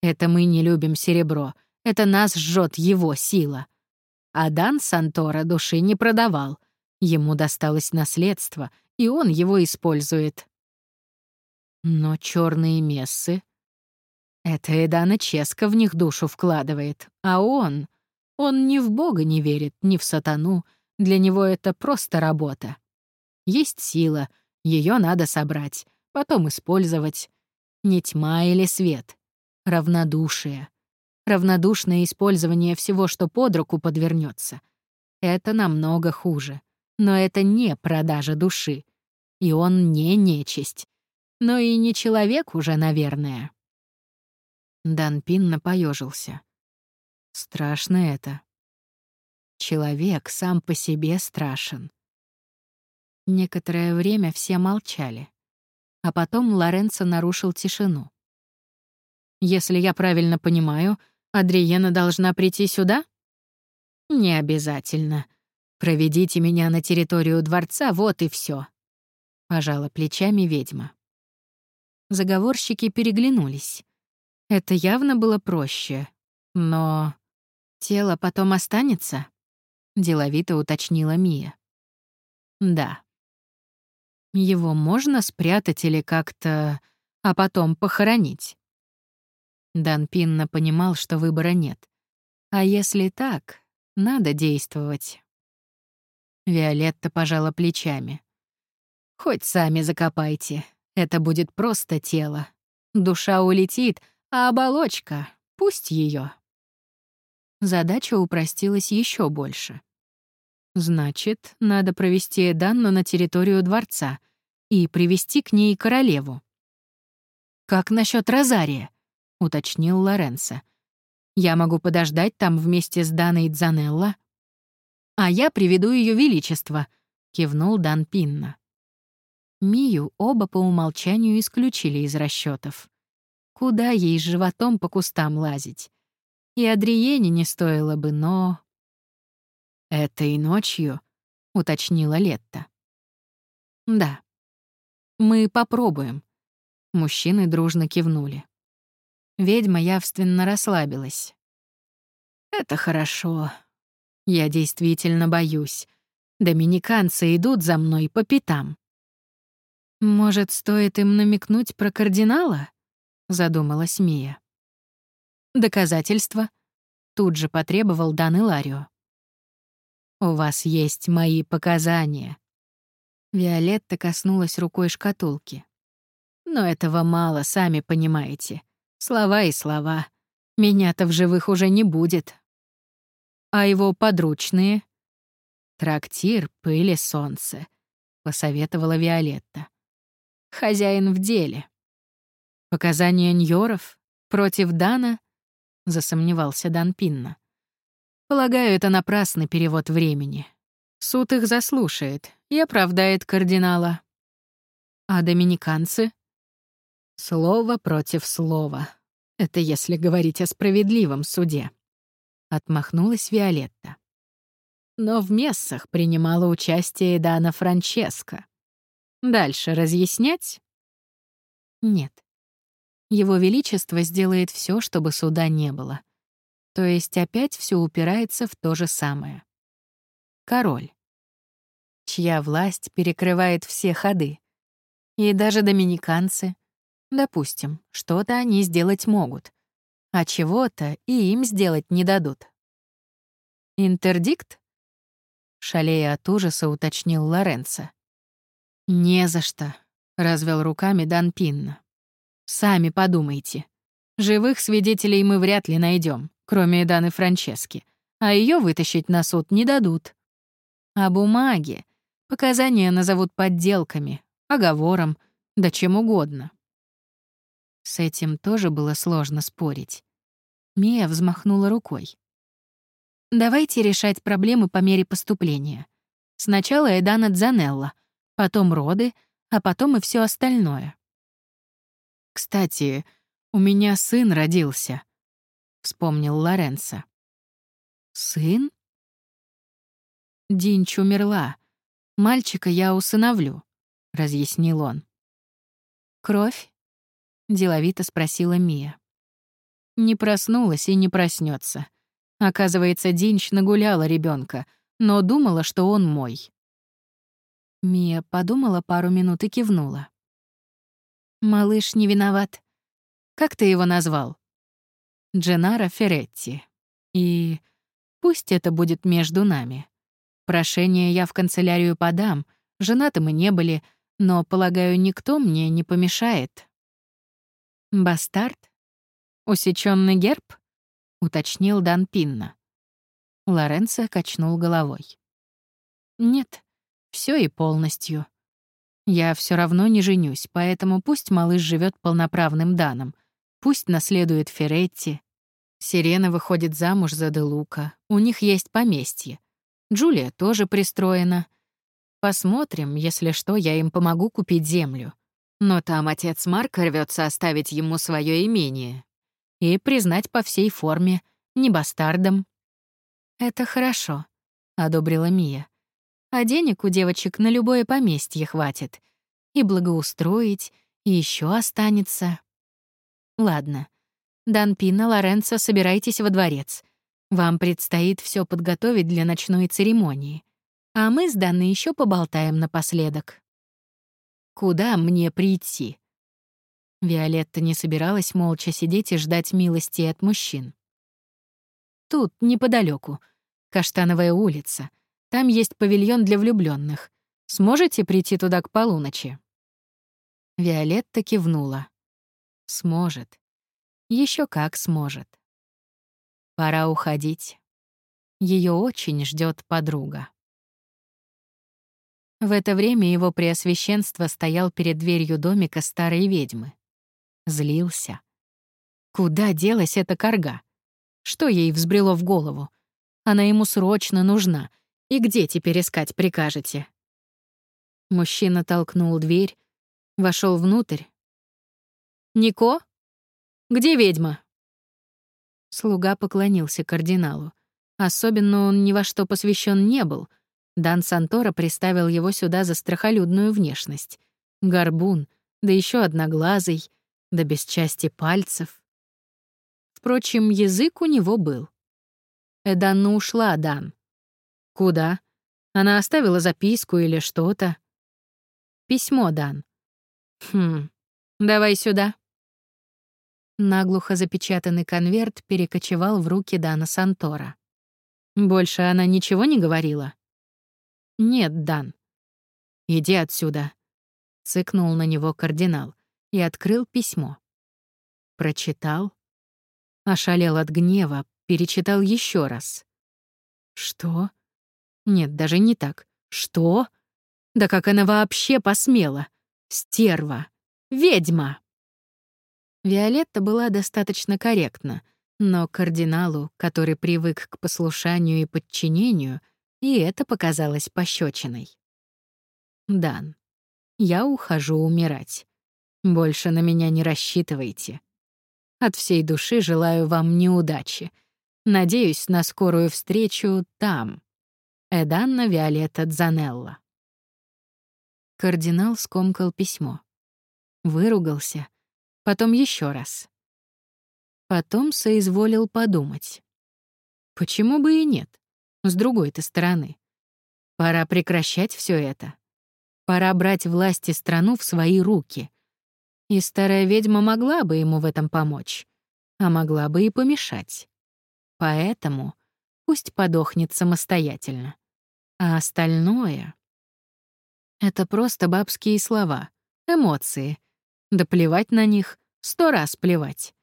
Это мы не любим серебро. Это нас жжет его сила. А Дан Сантора души не продавал. Ему досталось наследство, и он его использует. Но черные мессы это Эдана Ческа в них душу вкладывает, а он... Он ни в Бога не верит, ни в сатану. Для него это просто работа. Есть сила, ее надо собрать, потом использовать. Не тьма или свет. Равнодушие. Равнодушное использование всего, что под руку подвернется. Это намного хуже. Но это не продажа души. И он не нечисть. Но и не человек уже, наверное. Дан Пинна поежился. Страшно это. Человек сам по себе страшен. Некоторое время все молчали. А потом Лоренцо нарушил тишину. «Если я правильно понимаю, Адриена должна прийти сюда?» «Не обязательно. Проведите меня на территорию дворца, вот и все. пожала плечами ведьма. Заговорщики переглянулись. Это явно было проще. Но тело потом останется? Деловито уточнила Мия. Да. Его можно спрятать или как-то, а потом похоронить? Дан Пинна понимал, что выбора нет. А если так, надо действовать. Виолетта пожала плечами. «Хоть сами закопайте. Это будет просто тело. Душа улетит, а оболочка, пусть ее. Задача упростилась еще больше. Значит, надо провести Данну на территорию дворца и привести к ней королеву. «Как насчет Розария?» — уточнил Лоренцо. «Я могу подождать там вместе с Даной Дзанелло». «А я приведу Ее Величество», — кивнул Дан Пинна. Мию оба по умолчанию исключили из расчетов. Куда ей с животом по кустам лазить? И Адриене не стоило бы, но... «Этой ночью», — уточнила Летта. «Да. Мы попробуем». Мужчины дружно кивнули. Ведьма явственно расслабилась. «Это хорошо. Я действительно боюсь. Доминиканцы идут за мной по пятам». «Может, стоит им намекнуть про кардинала?» — задумалась Мия. «Доказательства?» — тут же потребовал Дан Иларио. «У вас есть мои показания». Виолетта коснулась рукой шкатулки. «Но этого мало, сами понимаете. Слова и слова. Меня-то в живых уже не будет». «А его подручные?» «Трактир, пыль и солнце», — посоветовала Виолетта. «Хозяин в деле». «Показания Ньоров? Против Дана?» — засомневался Дан Пинна. «Полагаю, это напрасный перевод времени. Суд их заслушает и оправдает кардинала. А доминиканцы? Слово против слова. Это если говорить о справедливом суде. Отмахнулась Виолетта. Но в мессах принимала участие Дана Франческо. Дальше разъяснять? Нет. Его Величество сделает все, чтобы суда не было. То есть опять все упирается в то же самое. Король. Чья власть перекрывает все ходы. И даже доминиканцы. Допустим, что-то они сделать могут, а чего-то и им сделать не дадут. «Интердикт?» — шалея от ужаса уточнил Лоренцо. «Не за что», — развел руками Дан Пинна. Сами подумайте. Живых свидетелей мы вряд ли найдем, кроме Даны Франчески, а ее вытащить на суд не дадут. А бумаги? Показания назовут подделками, оговором, да чем угодно. С этим тоже было сложно спорить. Мия взмахнула рукой. «Давайте решать проблемы по мере поступления. Сначала Эдана Дзанелла, потом роды, а потом и все остальное. «Кстати, у меня сын родился», — вспомнил Лоренцо. «Сын?» «Динч умерла. Мальчика я усыновлю», — разъяснил он. «Кровь?» — деловито спросила Мия. Не проснулась и не проснется. Оказывается, Динч нагуляла ребенка, но думала, что он мой. Мия подумала пару минут и кивнула. Малыш не виноват. Как ты его назвал? Дженаро Феретти. И пусть это будет между нами. Прошение я в канцелярию подам, женаты мы не были, но, полагаю, никто мне не помешает. Бастард? Усеченный герб? уточнил Дан Пинна. Лоренцо качнул головой. Нет, все и полностью. Я все равно не женюсь, поэтому пусть малыш живет полноправным Даном. Пусть наследует Феретти. Сирена выходит замуж за Делука. У них есть поместье. Джулия тоже пристроена. Посмотрим, если что, я им помогу купить землю. Но там отец Марка рвется оставить ему свое имение и признать по всей форме, не бастардом. «Это хорошо», — одобрила Мия а денег у девочек на любое поместье хватит. И благоустроить, и еще останется. Ладно. Данпина, Лоренцо, собирайтесь во дворец. Вам предстоит все подготовить для ночной церемонии. А мы с Данной еще поболтаем напоследок. Куда мне прийти? Виолетта не собиралась молча сидеть и ждать милости от мужчин. Тут, неподалеку, Каштановая улица. Там есть павильон для влюбленных. Сможете прийти туда к полуночи?» Виолетта кивнула. «Сможет. Еще как сможет. Пора уходить. Ее очень ждет подруга. В это время его преосвященство стоял перед дверью домика старой ведьмы. Злился. Куда делась эта корга? Что ей взбрело в голову? Она ему срочно нужна. И где теперь искать прикажете? Мужчина толкнул дверь, вошел внутрь. «Нико? Где ведьма?» Слуга поклонился кардиналу. Особенно он ни во что посвящен не был. Дан Сантора приставил его сюда за страхолюдную внешность. Горбун, да еще одноглазый, да без части пальцев. Впрочем, язык у него был. Эданна ушла, Дан. Куда? Она оставила записку или что-то? Письмо, Дан. Хм, давай сюда. Наглухо запечатанный конверт перекочевал в руки Дана Сантора. Больше она ничего не говорила? Нет, Дан. Иди отсюда. Цыкнул на него кардинал и открыл письмо. Прочитал. Ошалел от гнева, перечитал еще раз. Что? Нет, даже не так. Что? Да как она вообще посмела? Стерва. Ведьма. Виолетта была достаточно корректна, но кардиналу, который привык к послушанию и подчинению, и это показалось пощечиной. «Дан, я ухожу умирать. Больше на меня не рассчитывайте. От всей души желаю вам неудачи. Надеюсь на скорую встречу там». Эданна Виолетта Дзанелла. Кардинал скомкал письмо. Выругался. Потом еще раз. Потом соизволил подумать. Почему бы и нет? С другой-то стороны. Пора прекращать все это. Пора брать власть и страну в свои руки. И старая ведьма могла бы ему в этом помочь, а могла бы и помешать. Поэтому пусть подохнет самостоятельно. А остальное... Это просто бабские слова, эмоции. Да плевать на них, сто раз плевать.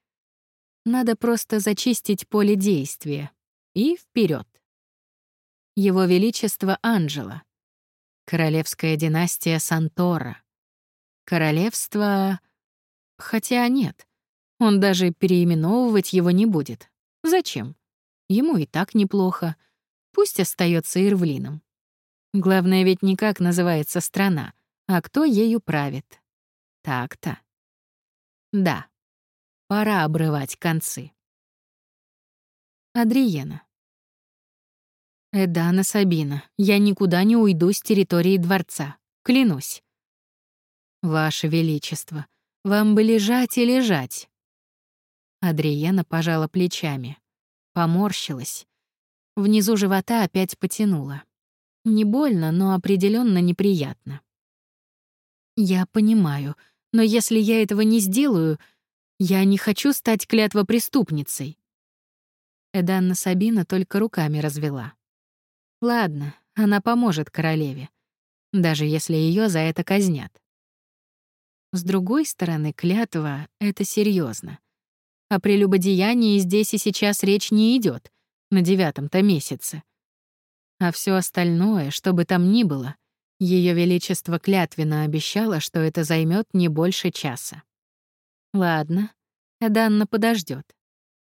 Надо просто зачистить поле действия. И вперед. Его Величество Анжела. Королевская династия Сантора. Королевство... Хотя нет, он даже переименовывать его не будет. Зачем? Ему и так неплохо. Пусть остается Ирвлином. Главное ведь не как называется страна, а кто ею правит. Так-то. Да, пора обрывать концы. Адриена. Эдана Сабина, я никуда не уйду с территории дворца. Клянусь. Ваше Величество, вам бы лежать и лежать. Адриена пожала плечами, поморщилась. Внизу живота опять потянула. Не больно, но определенно неприятно. Я понимаю, но если я этого не сделаю, я не хочу стать клятвопреступницей. Эданна Сабина только руками развела. Ладно, она поможет королеве, даже если ее за это казнят. С другой стороны, клятва — это серьезно. О прелюбодеянии здесь и сейчас речь не идет на девятом-то месяце. А все остальное, что бы там ни было, Ее Величество клятвенно обещало, что это займет не больше часа. Ладно, Эданна подождет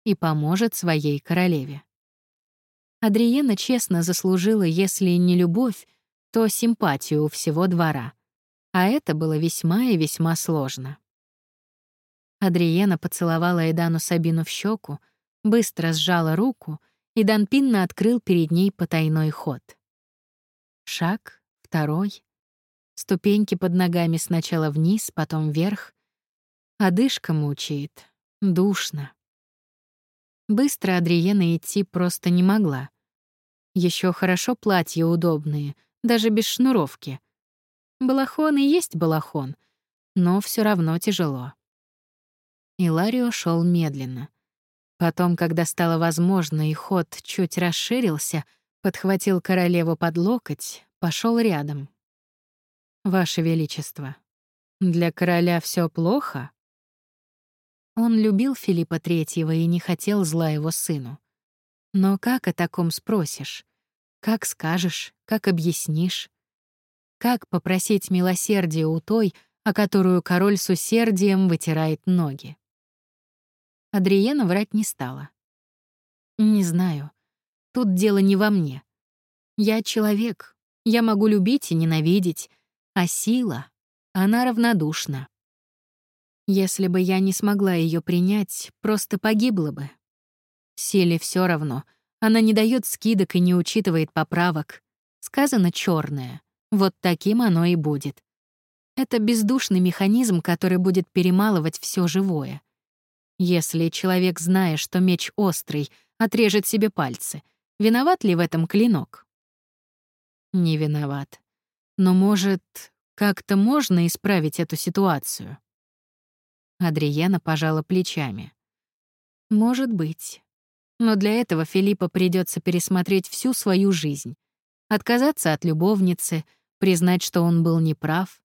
и поможет своей королеве. Адриена честно заслужила, если не любовь, то симпатию у всего двора. А это было весьма и весьма сложно. Адриена поцеловала Эдану Сабину в щеку, быстро сжала руку и Данпинно открыл перед ней потайной ход. Шаг, второй. Ступеньки под ногами сначала вниз, потом вверх. Одышка мучает. Душно. Быстро Адриена идти просто не могла. Еще хорошо платья удобные, даже без шнуровки. Балахон и есть балахон, но все равно тяжело. Иларио шел медленно. Потом, когда стало возможно и ход чуть расширился, подхватил королеву под локоть, пошел рядом. «Ваше Величество, для короля все плохо?» Он любил Филиппа Третьего и не хотел зла его сыну. Но как о таком спросишь? Как скажешь, как объяснишь? Как попросить милосердия у той, о которую король с усердием вытирает ноги? Адриена врать не стала. Не знаю. Тут дело не во мне. Я человек. Я могу любить и ненавидеть. А сила, она равнодушна. Если бы я не смогла ее принять, просто погибла бы. Силе все равно. Она не дает скидок и не учитывает поправок. Сказано черное. Вот таким оно и будет. Это бездушный механизм, который будет перемалывать все живое. Если человек, зная, что меч острый, отрежет себе пальцы, виноват ли в этом клинок? Не виноват. Но, может, как-то можно исправить эту ситуацию? Адриена пожала плечами. Может быть. Но для этого Филиппа придется пересмотреть всю свою жизнь. Отказаться от любовницы, признать, что он был неправ,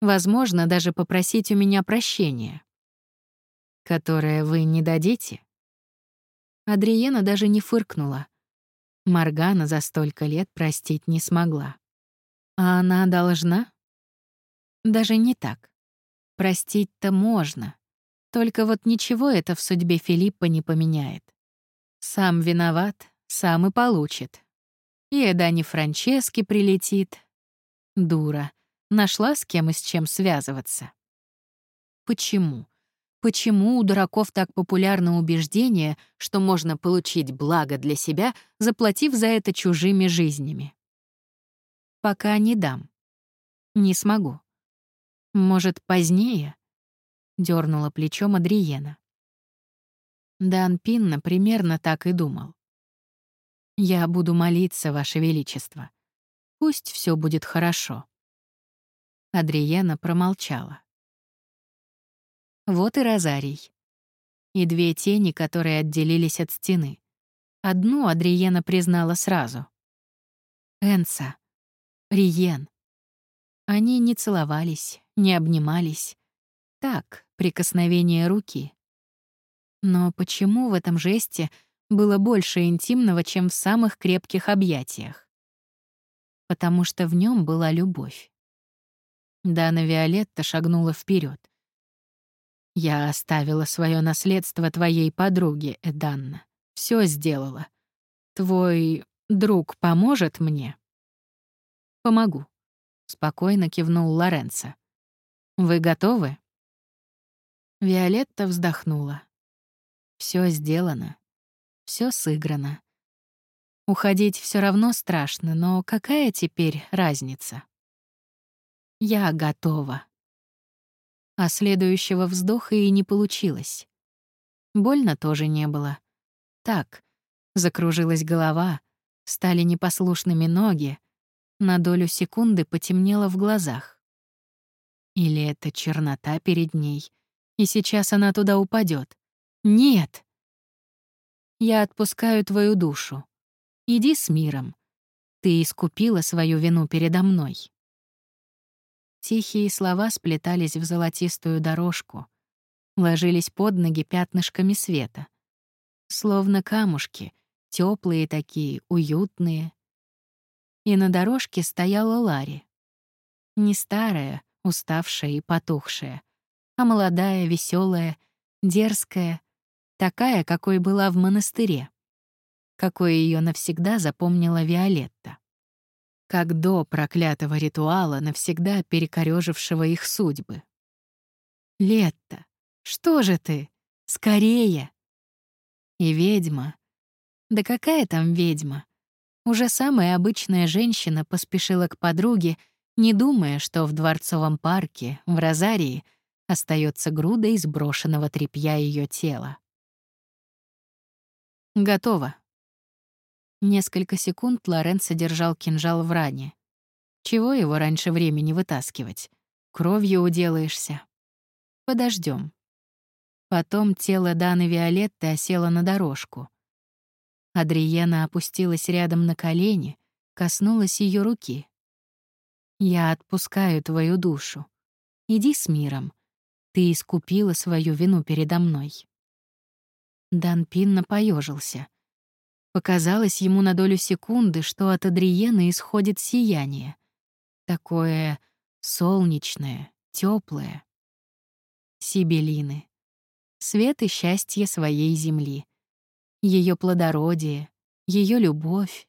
возможно, даже попросить у меня прощения которое вы не дадите?» Адриена даже не фыркнула. Маргана за столько лет простить не смогла. А она должна? Даже не так. Простить-то можно. Только вот ничего это в судьбе Филиппа не поменяет. Сам виноват, сам и получит. И Эдани Франчески прилетит. Дура. Нашла с кем и с чем связываться. Почему? Почему у дураков так популярно убеждение, что можно получить благо для себя, заплатив за это чужими жизнями? Пока не дам. Не смогу. Может, позднее? Дёрнула плечом Адриена. Дан Пинна примерно так и думал. «Я буду молиться, Ваше Величество. Пусть все будет хорошо». Адриена промолчала. Вот и розарий. И две тени, которые отделились от стены. Одну Адриена признала сразу. Энса. Риен. Они не целовались, не обнимались. Так, прикосновение руки. Но почему в этом жесте было больше интимного, чем в самых крепких объятиях? Потому что в нем была любовь. Дана Виолетта шагнула вперед. Я оставила свое наследство твоей подруге, Эданна. Все сделала. Твой друг поможет мне? Помогу. Спокойно кивнул Лоренцо. Вы готовы? Виолетта вздохнула. Все сделано. Все сыграно. Уходить все равно страшно, но какая теперь разница? Я готова а следующего вздоха и не получилось. Больно тоже не было. Так, закружилась голова, стали непослушными ноги, на долю секунды потемнело в глазах. Или это чернота перед ней, и сейчас она туда упадет. Нет! Я отпускаю твою душу. Иди с миром. Ты искупила свою вину передо мной. Тихие слова сплетались в золотистую дорожку, ложились под ноги пятнышками света. Словно камушки, теплые такие, уютные. И на дорожке стояла Ларри. Не старая, уставшая и потухшая, а молодая, веселая, дерзкая, такая, какой была в монастыре, какой ее навсегда запомнила Виолетта как до проклятого ритуала, навсегда перекорёжившего их судьбы. «Летто, что же ты? Скорее!» И ведьма. Да какая там ведьма? Уже самая обычная женщина поспешила к подруге, не думая, что в Дворцовом парке, в Розарии, остается груда из брошенного тряпья ее тела. «Готово», Несколько секунд Лоренцо держал кинжал в ране. Чего его раньше времени вытаскивать? Кровью уделаешься. Подождем. Потом тело Даны Виолетты осело на дорожку. Адриена опустилась рядом на колени, коснулась ее руки. «Я отпускаю твою душу. Иди с миром. Ты искупила свою вину передо мной». Дан Пинно поежился — Показалось ему на долю секунды, что от Адриены исходит сияние. такое солнечное, теплое. Сибелины. Свет и счастье своей земли. Ее плодородие, ее любовь.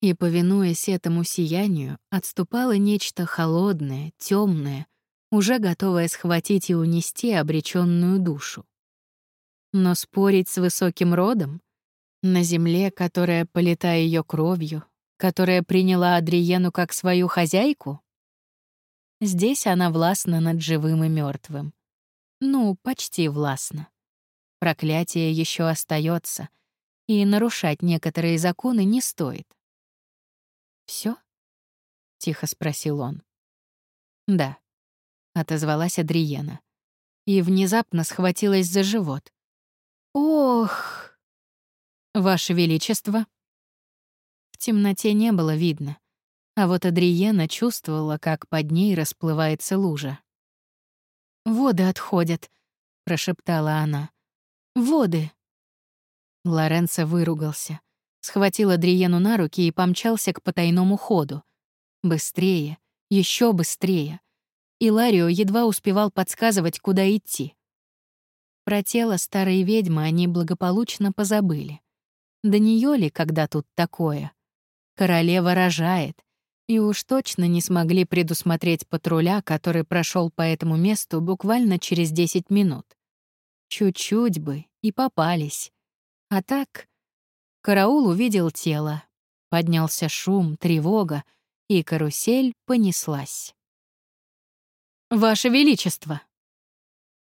И, повинуясь этому сиянию, отступало нечто холодное, темное, уже готовое схватить и унести обреченную душу. Но спорить с высоким родом на земле, которая полита ее кровью, которая приняла Адриену как свою хозяйку? Здесь она властна над живым и мертвым. Ну, почти властна. Проклятие еще остается, и нарушать некоторые законы не стоит. Все? тихо спросил он. Да, отозвалась Адриена и внезапно схватилась за живот. Ох! Ваше величество. В темноте не было видно, а вот Адриена чувствовала, как под ней расплывается лужа. «Воды отходят», — прошептала она. «Воды». Лоренцо выругался, схватил Адриену на руки и помчался к потайному ходу. Быстрее, еще быстрее. И Ларио едва успевал подсказывать, куда идти. Про тело старой ведьмы они благополучно позабыли. Да нее ли, когда тут такое? Королева рожает, и уж точно не смогли предусмотреть патруля, который прошел по этому месту буквально через 10 минут. Чуть-чуть бы и попались. А так, караул увидел тело. Поднялся шум, тревога, и карусель понеслась. «Ваше Величество!»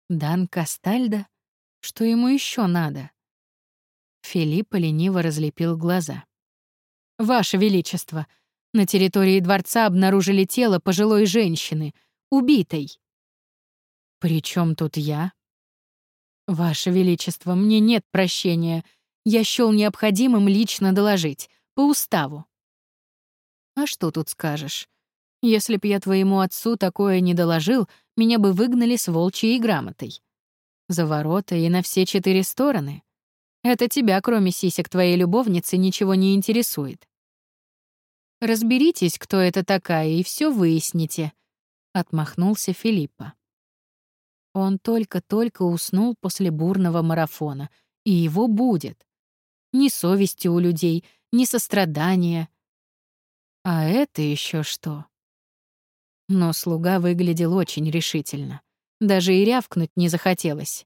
Дан Кастальдо? Что ему еще надо? Филипп лениво разлепил глаза. «Ваше Величество!» На территории дворца обнаружили тело пожилой женщины, убитой. «При чем тут я?» «Ваше Величество, мне нет прощения. Я счёл необходимым лично доложить, по уставу». «А что тут скажешь? Если б я твоему отцу такое не доложил, меня бы выгнали с волчьей грамотой. За ворота и на все четыре стороны. Это тебя, кроме сисек твоей любовницы, ничего не интересует. Разберитесь, кто это такая, и все выясните», — отмахнулся Филиппа. Он только-только уснул после бурного марафона, и его будет. Ни совести у людей, ни сострадания. А это еще что? Но слуга выглядел очень решительно. Даже и рявкнуть не захотелось.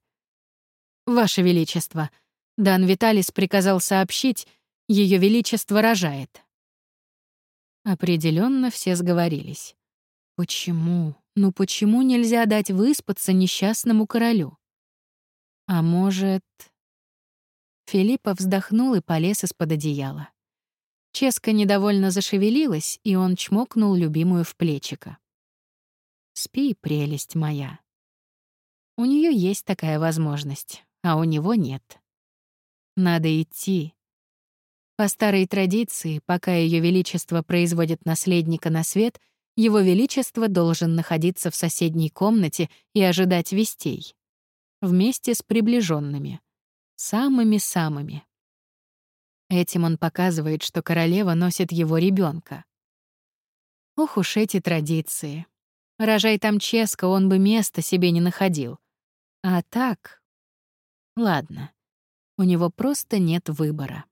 «Ваше Величество», Дан Виталис приказал сообщить, Ее Величество рожает. Определенно все сговорились. Почему? Ну почему нельзя дать выспаться несчастному королю? А может... Филиппа вздохнул и полез из-под одеяла. Ческа недовольно зашевелилась, и он чмокнул любимую в плечико. «Спи, прелесть моя». У нее есть такая возможность, а у него нет. Надо идти, по старой традиции, пока Ее Величество производит наследника на свет, Его Величество должен находиться в соседней комнате и ожидать вестей. Вместе с приближенными. Самыми-самыми. Этим он показывает, что королева носит его ребенка. Ох уж эти традиции. Рожай там Ческо, он бы места себе не находил. А так... Ладно. У него просто нет выбора.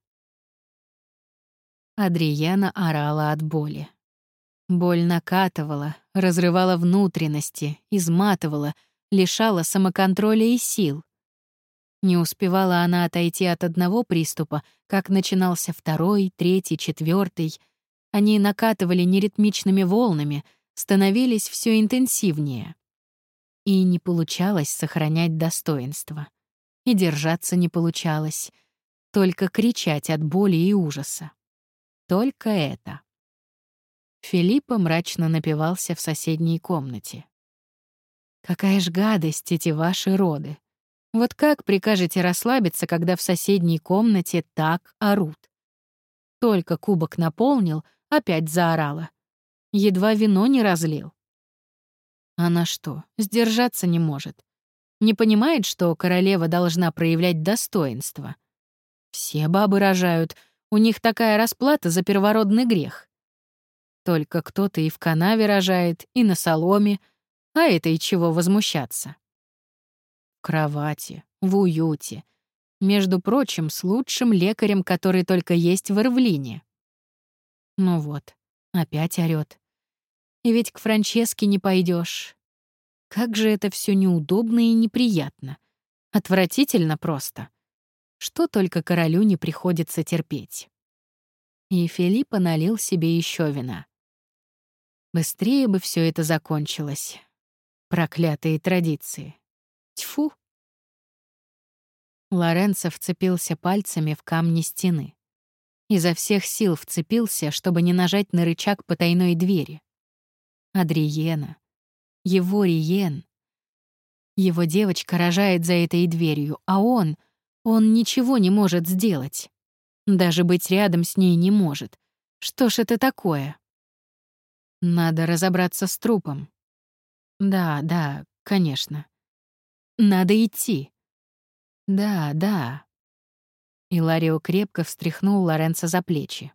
Адриена орала от боли. Боль накатывала, разрывала внутренности, изматывала, лишала самоконтроля и сил. Не успевала она отойти от одного приступа, как начинался второй, третий, четвертый. Они накатывали неритмичными волнами, становились все интенсивнее. И не получалось сохранять достоинство. И держаться не получалось. Только кричать от боли и ужаса. Только это. Филиппа мрачно напивался в соседней комнате. «Какая ж гадость эти ваши роды! Вот как прикажете расслабиться, когда в соседней комнате так орут?» Только кубок наполнил, опять заорала. Едва вино не разлил. Она что, сдержаться не может? Не понимает, что королева должна проявлять достоинство? Все бабы рожают, у них такая расплата за первородный грех. Только кто-то и в канаве рожает, и на соломе, а это и чего возмущаться? Кровати, в уюте. Между прочим, с лучшим лекарем, который только есть в Ирвлине. Ну вот, опять орёт. И ведь к Франческе не пойдешь. Как же это все неудобно и неприятно. Отвратительно просто. Что только королю не приходится терпеть. И Филиппа налил себе еще вина. Быстрее бы все это закончилось. Проклятые традиции. Тьфу! Лоренцо вцепился пальцами в камни стены. Изо всех сил вцепился, чтобы не нажать на рычаг потайной двери. Адриена. Его Риен. Его девочка рожает за этой дверью, а он... Он ничего не может сделать. Даже быть рядом с ней не может. Что ж это такое? Надо разобраться с трупом. Да, да, конечно. Надо идти. Да, да. Иларио крепко встряхнул Лоренцо за плечи.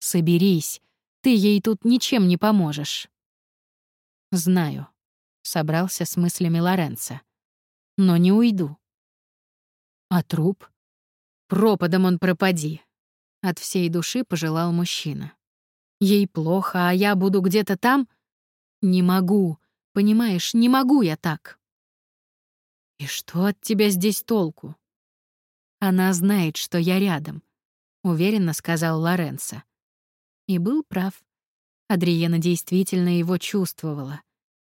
«Соберись, ты ей тут ничем не поможешь». «Знаю», — собрался с мыслями Лоренцо. «Но не уйду». «А труп?» «Пропадом он пропади», — от всей души пожелал мужчина. «Ей плохо, а я буду где-то там?» «Не могу, понимаешь, не могу я так». «И что от тебя здесь толку?» Она знает, что я рядом, уверенно сказал Лоренцо. И был прав. Адриена действительно его чувствовала.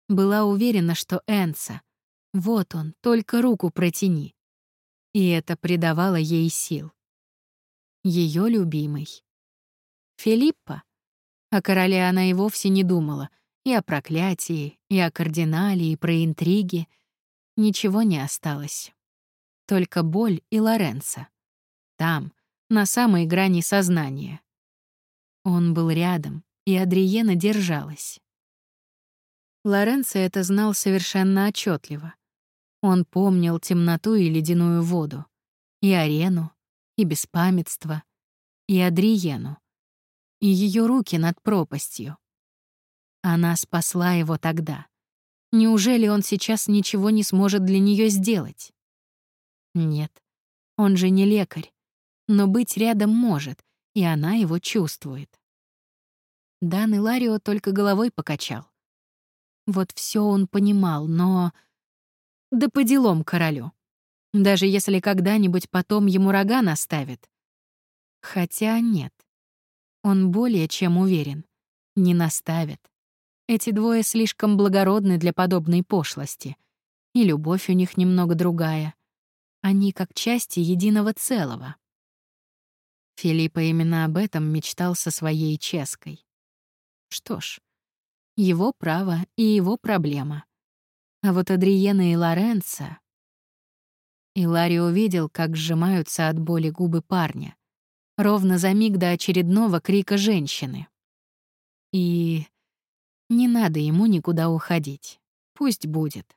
Была уверена, что Энса. Вот он, только руку протяни. И это придавало ей сил. Ее любимый. Филиппа. О короле она и вовсе не думала. И о проклятии, и о кардинале, и про интриги. Ничего не осталось. Только боль и Лоренцо. Там, на самой грани сознания. Он был рядом, и Адриена держалась. Лоренцо это знал совершенно отчетливо. Он помнил темноту и ледяную воду, и арену, и беспамятство, и Адриену, и ее руки над пропастью. Она спасла его тогда. Неужели он сейчас ничего не сможет для нее сделать? Нет, он же не лекарь, но быть рядом может, и она его чувствует. Дан Иларио только головой покачал. Вот все он понимал, но... Да по делам королю. Даже если когда-нибудь потом ему рога наставят. Хотя нет. Он более чем уверен. Не наставят. Эти двое слишком благородны для подобной пошлости. И любовь у них немного другая. Они как части единого целого. Филиппа именно об этом мечтал со своей Ческой. Что ж, его право и его проблема. А вот Адриена и Лоренцо... Илари увидел, как сжимаются от боли губы парня, ровно за миг до очередного крика женщины. И не надо ему никуда уходить. Пусть будет.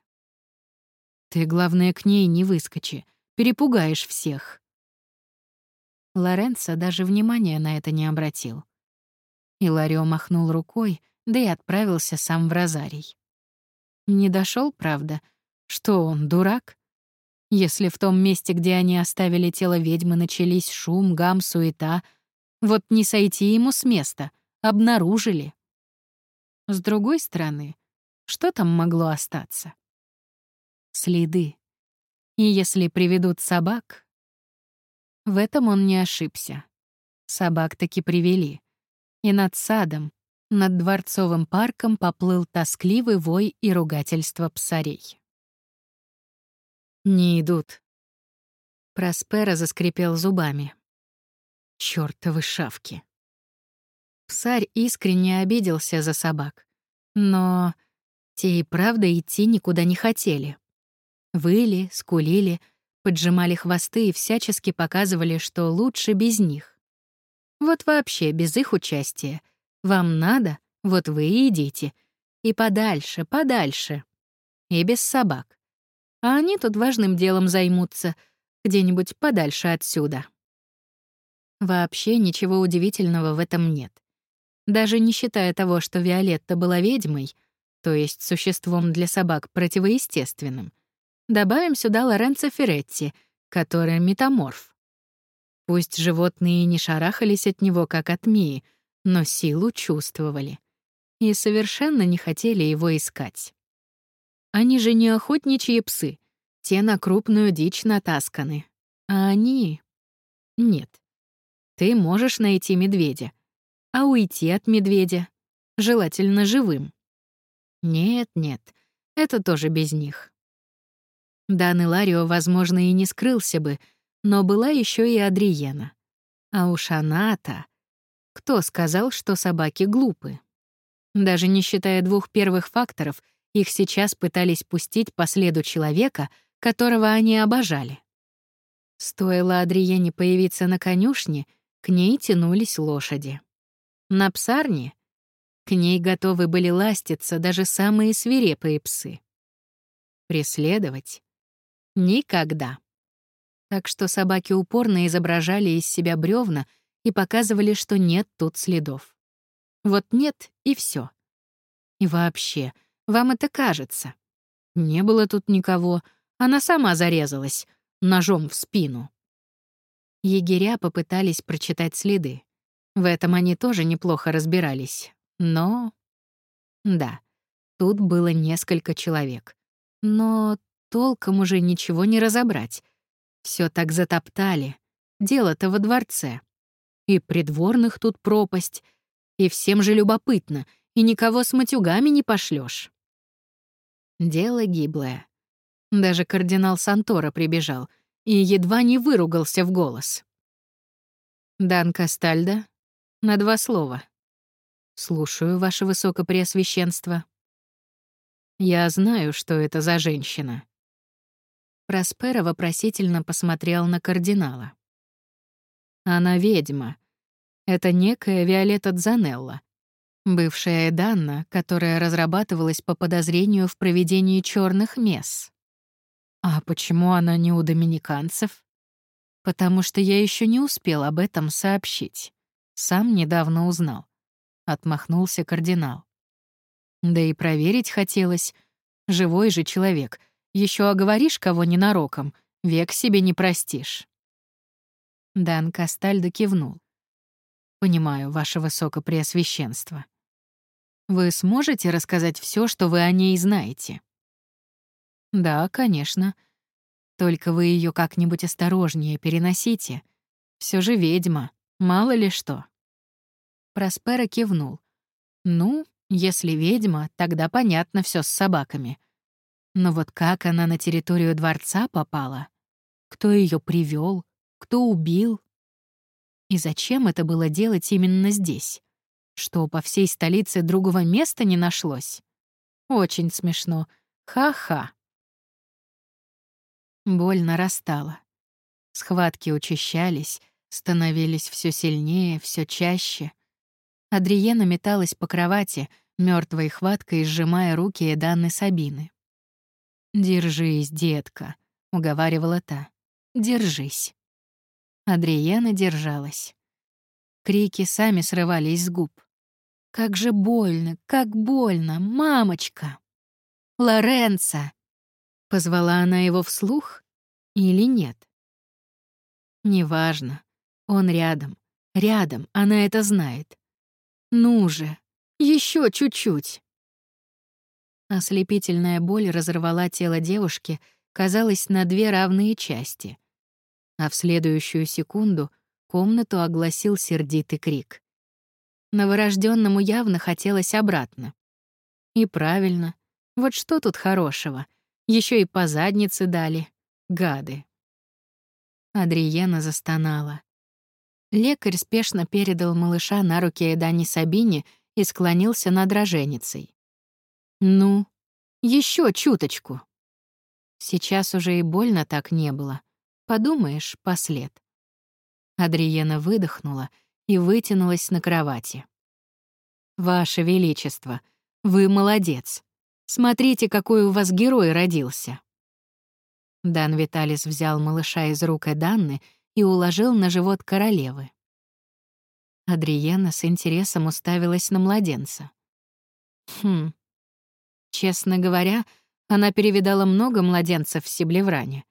Ты, главное, к ней не выскочи. Перепугаешь всех». Лоренцо даже внимания на это не обратил. Иларио махнул рукой, да и отправился сам в Розарий. Не дошел, правда? Что он, дурак? Если в том месте, где они оставили тело ведьмы, начались шум, гам, суета, вот не сойти ему с места, обнаружили. С другой стороны, что там могло остаться? Следы. И если приведут собак... В этом он не ошибся. Собак таки привели. И над садом, над дворцовым парком поплыл тоскливый вой и ругательство псарей. «Не идут». Проспера заскрипел зубами. «Чёртовы шавки». Псарь искренне обиделся за собак. Но те и правда идти никуда не хотели. Выли, скулили, поджимали хвосты и всячески показывали, что лучше без них. Вот вообще без их участия. Вам надо, вот вы и идите. И подальше, подальше. И без собак. А они тут важным делом займутся, где-нибудь подальше отсюда. Вообще ничего удивительного в этом нет. Даже не считая того, что Виолетта была ведьмой, то есть существом для собак противоестественным, добавим сюда Лоренцо Феретти, который метаморф. Пусть животные не шарахались от него, как от Мии, но силу чувствовали и совершенно не хотели его искать. Они же не охотничьи псы, те на крупную дичь натасканы. А они... Нет. Ты можешь найти медведя, а уйти от медведя, желательно живым. Нет, нет, это тоже без них. Дан Иларио, возможно, и не скрылся бы, но была еще и Адриена. А уж она-то... Кто сказал, что собаки глупы? Даже не считая двух первых факторов, их сейчас пытались пустить по следу человека, которого они обожали. Стоило Адриене появиться на конюшне, к ней тянулись лошади. На псарне к ней готовы были ластиться даже самые свирепые псы. Преследовать? Никогда. Так что собаки упорно изображали из себя бревна и показывали, что нет тут следов. Вот нет — и все. И вообще, вам это кажется. Не было тут никого, она сама зарезалась, ножом в спину. Егеря попытались прочитать следы. В этом они тоже неплохо разбирались. Но... Да, тут было несколько человек. Но толком уже ничего не разобрать. Все так затоптали. Дело-то во дворце. И придворных тут пропасть — и всем же любопытно, и никого с матюгами не пошлешь. Дело гиблое. Даже кардинал Сантора прибежал и едва не выругался в голос. «Дан Кастальдо, на два слова. Слушаю, ваше высокопреосвященство». «Я знаю, что это за женщина». Проспера вопросительно посмотрел на кардинала. «Она ведьма, это некая Виолетта Дзанелла, бывшая Эданна, которая разрабатывалась по подозрению в проведении черных мес. А почему она не у доминиканцев? Потому что я еще не успел об этом сообщить. Сам недавно узнал. Отмахнулся кардинал. Да и проверить хотелось. Живой же человек. Еще оговоришь кого ненароком, век себе не простишь. Дан Кастальдо кивнул. Понимаю, ваше высокопреосвященство. Вы сможете рассказать все, что вы о ней знаете? Да, конечно. Только вы ее как-нибудь осторожнее переносите. Все же ведьма, мало ли что. Проспера кивнул. Ну, если ведьма, тогда понятно все с собаками. Но вот как она на территорию дворца попала? Кто ее привел? Кто убил? И зачем это было делать именно здесь? Что, по всей столице другого места не нашлось? Очень смешно. Ха-ха. Боль нарастала. Схватки учащались, становились все сильнее, все чаще. Адриена металась по кровати, мертвой хваткой сжимая руки Эданны Сабины. «Держись, детка», — уговаривала та. «Держись». Адриена держалась. Крики сами срывались с губ. «Как же больно, как больно, мамочка!» «Лоренцо!» Позвала она его вслух или нет? Неважно. Он рядом. Рядом, она это знает. Ну же, еще чуть-чуть. Ослепительная боль разорвала тело девушки, казалось, на две равные части — а в следующую секунду комнату огласил сердитый крик. Новорожденному явно хотелось обратно. И правильно. Вот что тут хорошего? Еще и по заднице дали. Гады. Адриена застонала. Лекарь спешно передал малыша на руки Эдани Сабине и склонился над роженицей. «Ну, еще чуточку». Сейчас уже и больно так не было. Подумаешь, послед. Адриена выдохнула и вытянулась на кровати. «Ваше Величество, вы молодец. Смотрите, какой у вас герой родился». Дан Виталис взял малыша из рук Эданны и уложил на живот королевы. Адриена с интересом уставилась на младенца. Хм. Честно говоря, она перевидала много младенцев в Сиблевране.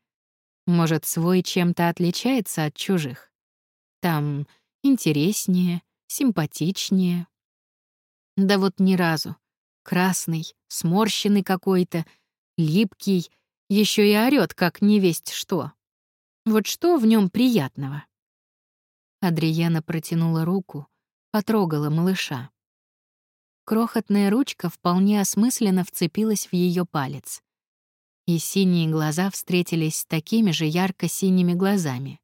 Может, свой чем-то отличается от чужих? Там интереснее, симпатичнее. Да вот ни разу. Красный, сморщенный какой-то, липкий, еще и орёт, как невесть что. Вот что в нем приятного? Адриена протянула руку, потрогала малыша. Крохотная ручка вполне осмысленно вцепилась в ее палец. И синие глаза встретились с такими же ярко-синими глазами.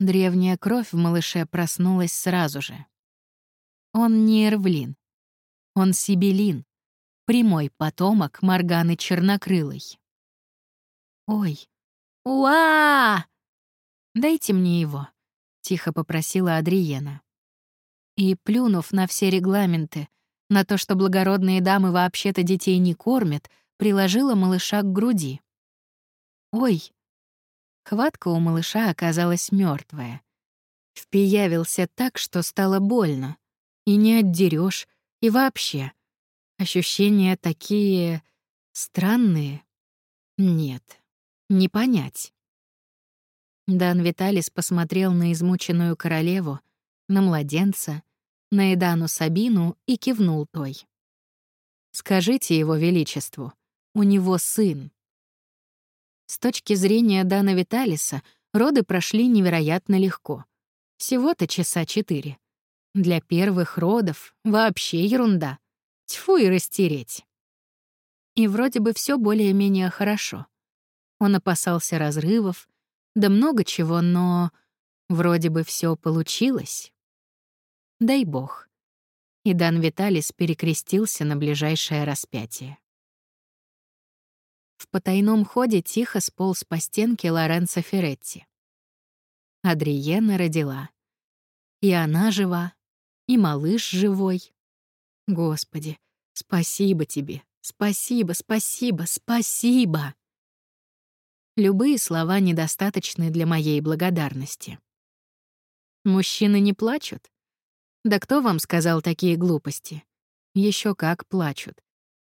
Древняя кровь в малыше проснулась сразу же. Он не Эрвлин. Он Сибелин, прямой потомок Морганы Чернокрылой. «Ой, уа! Дайте мне его», — тихо попросила Адриена. И, плюнув на все регламенты, на то, что благородные дамы вообще-то детей не кормят, приложила малыша к груди. «Ой!» Хватка у малыша оказалась мертвая. Впиявился так, что стало больно. И не отдерешь, и вообще. Ощущения такие... странные. Нет, не понять. Дан Виталис посмотрел на измученную королеву, на младенца, на Эдану Сабину и кивнул той. «Скажите его величеству, у него сын». С точки зрения Дана Виталиса, роды прошли невероятно легко. Всего-то часа четыре. Для первых родов вообще ерунда. Тьфу и растереть. И вроде бы все более-менее хорошо. Он опасался разрывов, да много чего, но вроде бы все получилось. Дай бог. И Дан Виталис перекрестился на ближайшее распятие. В потайном ходе тихо сполз по стенке Лоренцо Феретти. Адриена родила. И она жива, и малыш живой. Господи, спасибо тебе, спасибо, спасибо, спасибо. Любые слова недостаточны для моей благодарности. Мужчины не плачут? Да кто вам сказал такие глупости? Еще как плачут.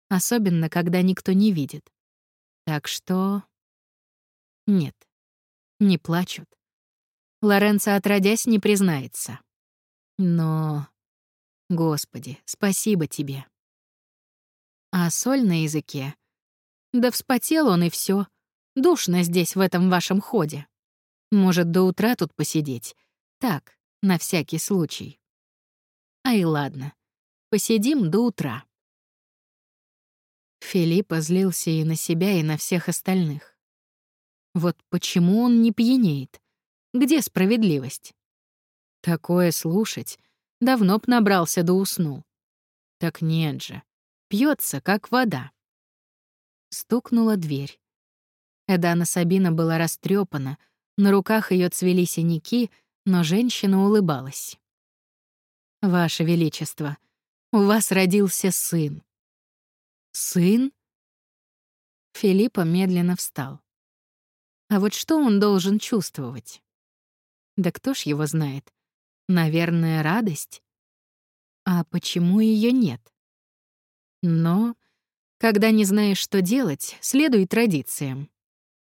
Особенно, когда никто не видит. Так что... Нет, не плачут. Лоренцо отродясь не признается. Но... Господи, спасибо тебе. А соль на языке? Да вспотел он и все. Душно здесь, в этом вашем ходе. Может, до утра тут посидеть. Так, на всякий случай. Ай, ладно. Посидим до утра. Филиппа злился и на себя, и на всех остальных. Вот почему он не пьянеет? Где справедливость? Такое слушать. Давно б набрался да уснул. Так нет же. Пьется, как вода. Стукнула дверь. Эдана Сабина была растрепана, на руках ее цвели синяки, но женщина улыбалась. «Ваше Величество, у вас родился сын». «Сын?» Филиппа медленно встал. А вот что он должен чувствовать? Да кто ж его знает? Наверное, радость. А почему ее нет? Но, когда не знаешь, что делать, следуй традициям.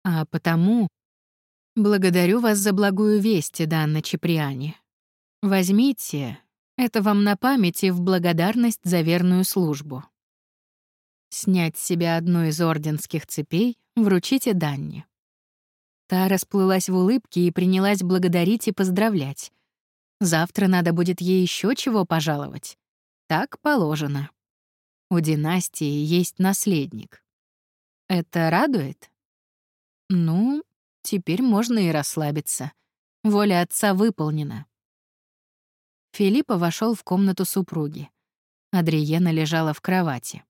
А потому благодарю вас за благую весть, Данна Чеприани. Возьмите это вам на память и в благодарность за верную службу. Снять с себя одну из орденских цепей вручите Данне. Та расплылась в улыбке и принялась благодарить и поздравлять. Завтра надо будет ей еще чего пожаловать. Так положено. У династии есть наследник. Это радует? Ну, теперь можно и расслабиться. Воля отца выполнена. Филиппа вошел в комнату супруги. Адриена лежала в кровати.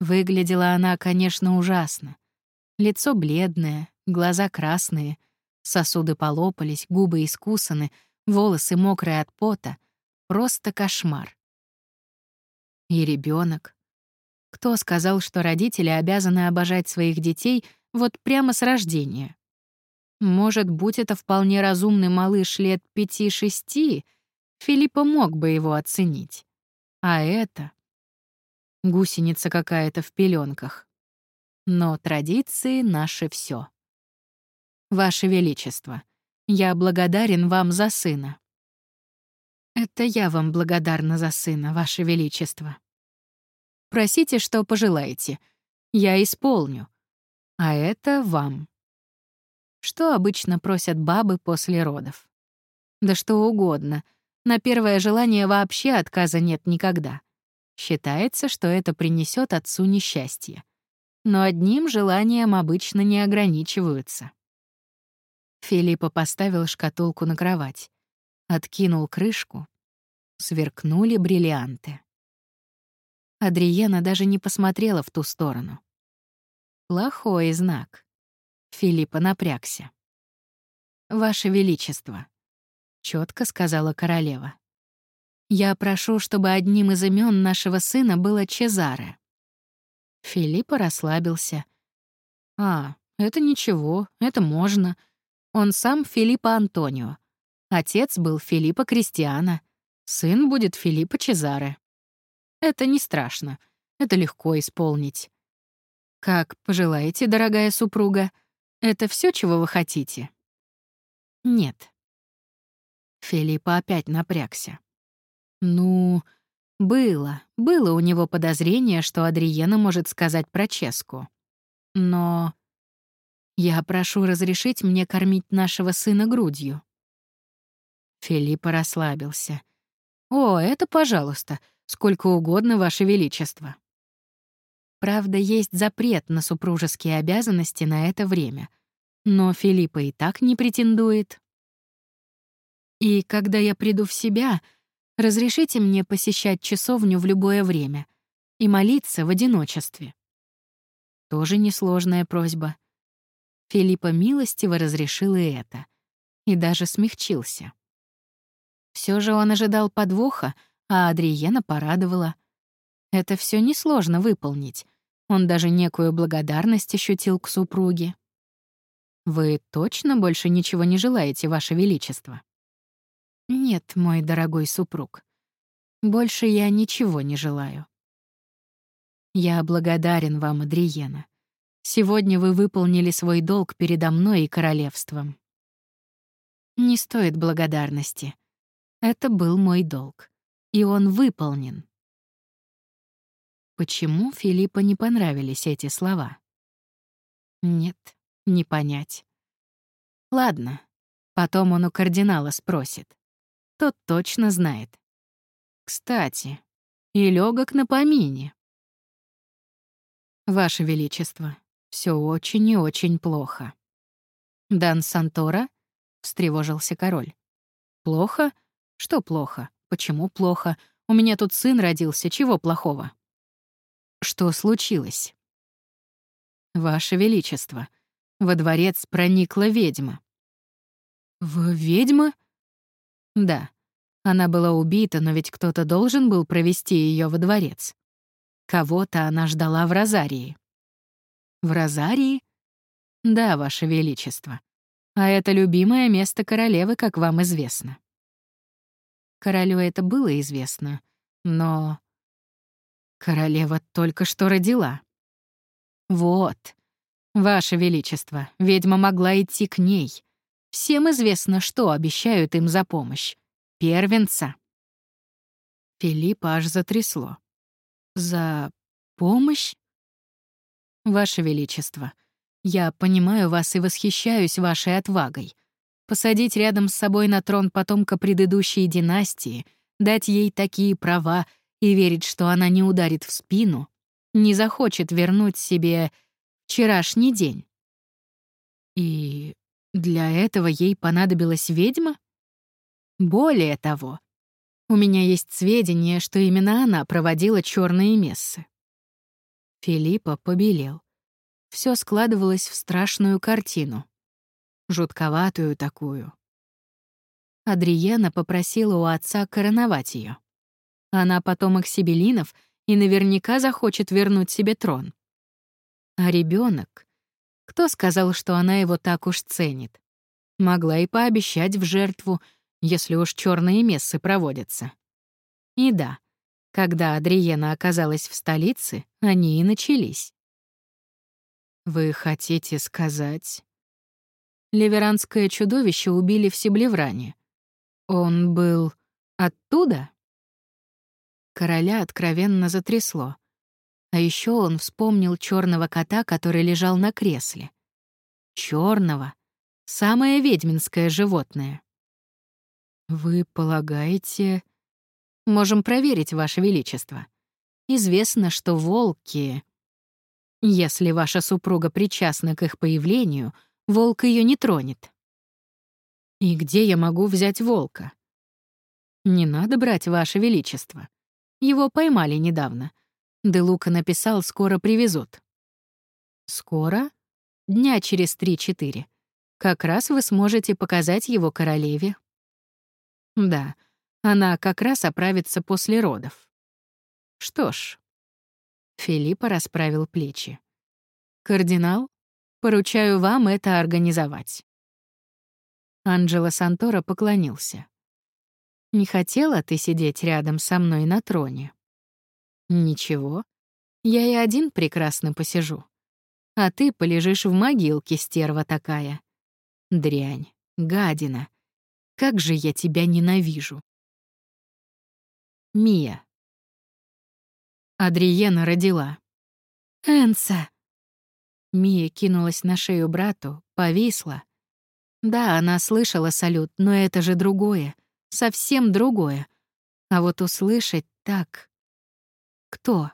Выглядела она, конечно, ужасно. Лицо бледное, глаза красные, сосуды полопались, губы искусаны, волосы мокрые от пота. Просто кошмар. И ребенок. Кто сказал, что родители обязаны обожать своих детей вот прямо с рождения? Может, будь это вполне разумный малыш лет пяти-шести, Филиппа мог бы его оценить. А это... Гусеница какая-то в пеленках. Но традиции — наше все. Ваше Величество, я благодарен вам за сына. Это я вам благодарна за сына, Ваше Величество. Просите, что пожелаете. Я исполню. А это вам. Что обычно просят бабы после родов? Да что угодно. На первое желание вообще отказа нет никогда. Считается, что это принесет отцу несчастье. Но одним желанием обычно не ограничиваются. Филиппа поставил шкатулку на кровать, откинул крышку. Сверкнули бриллианты. Адриена даже не посмотрела в ту сторону. Плохой знак. Филиппа напрягся. «Ваше Величество», — четко сказала королева. «Я прошу, чтобы одним из имен нашего сына было Чезаре». Филиппа расслабился. «А, это ничего, это можно. Он сам Филиппа Антонио. Отец был Филиппа Кристиана. Сын будет Филиппа Чезаре. Это не страшно. Это легко исполнить. Как пожелаете, дорогая супруга. Это все, чего вы хотите? Нет. Филиппа опять напрягся. Ну, было, было у него подозрение, что Адриена может сказать про Ческу. Но я прошу разрешить мне кормить нашего сына грудью. Филиппа расслабился. «О, это пожалуйста, сколько угодно, Ваше Величество». Правда, есть запрет на супружеские обязанности на это время. Но Филиппа и так не претендует. И когда я приду в себя, разрешите мне посещать часовню в любое время и молиться в одиночестве. Тоже несложная просьба. Филиппа милостиво разрешил и это. И даже смягчился. Все же он ожидал подвоха, а Адриена порадовала. Это все несложно выполнить. Он даже некую благодарность ощутил к супруге. «Вы точно больше ничего не желаете, Ваше Величество?» «Нет, мой дорогой супруг. Больше я ничего не желаю». «Я благодарен вам, Адриена. Сегодня вы выполнили свой долг передо мной и королевством». «Не стоит благодарности. Это был мой долг. И он выполнен. Почему Филиппа не понравились эти слова? Нет, не понять. Ладно, потом он у кардинала спросит. Тот точно знает. Кстати, и легок на помине. Ваше Величество, все очень и очень плохо. Дан Сантора? встревожился король. Плохо? Что плохо? Почему плохо? У меня тут сын родился, чего плохого? Что случилось? Ваше Величество, во дворец проникла ведьма. В ведьма? Да. Она была убита, но ведь кто-то должен был провести ее во дворец. Кого-то она ждала в Розарии. В Розарии? Да, Ваше Величество. А это любимое место королевы, как вам известно. Королю это было известно, но... Королева только что родила. Вот. Ваше Величество, ведьма могла идти к ней. Всем известно, что обещают им за помощь. Первенца. Филиппа аж затрясло. За помощь? Ваше Величество, я понимаю вас и восхищаюсь вашей отвагой. Посадить рядом с собой на трон потомка предыдущей династии, дать ей такие права и верить, что она не ударит в спину, не захочет вернуть себе вчерашний день. И для этого ей понадобилась ведьма? Более того, у меня есть сведения, что именно она проводила черные мессы. Филиппа побелел. Все складывалось в страшную картину жутковатую такую. Адриена попросила у отца короновать ее. Она потомок Сибелинов и наверняка захочет вернуть себе трон. А ребенок? Кто сказал, что она его так уж ценит? Могла и пообещать в жертву, если уж черные мессы проводятся. И да, когда Адриена оказалась в столице, они и начались. «Вы хотите сказать...» Ливеранское чудовище убили в Себлевране. Он был оттуда? Короля откровенно затрясло. А еще он вспомнил черного кота, который лежал на кресле. Черного, самое ведьминское животное. Вы полагаете... Можем проверить, Ваше Величество. Известно, что волки... Если ваша супруга причастна к их появлению, волк ее не тронет. И где я могу взять волка? Не надо брать, Ваше Величество. Его поймали недавно. Де Лука написал, скоро привезут. Скоро? Дня через три-четыре. Как раз вы сможете показать его королеве. Да, она как раз оправится после родов. Что ж. Филиппа расправил плечи. Кардинал, поручаю вам это организовать. Анджело Сантора поклонился. «Не хотела ты сидеть рядом со мной на троне?» «Ничего, я и один прекрасно посижу. А ты полежишь в могилке, стерва такая. Дрянь, гадина. Как же я тебя ненавижу!» Мия. Адриена родила. «Энса!» Мия кинулась на шею брату, повисла, да, она слышала салют, но это же другое, совсем другое. А вот услышать так... Кто?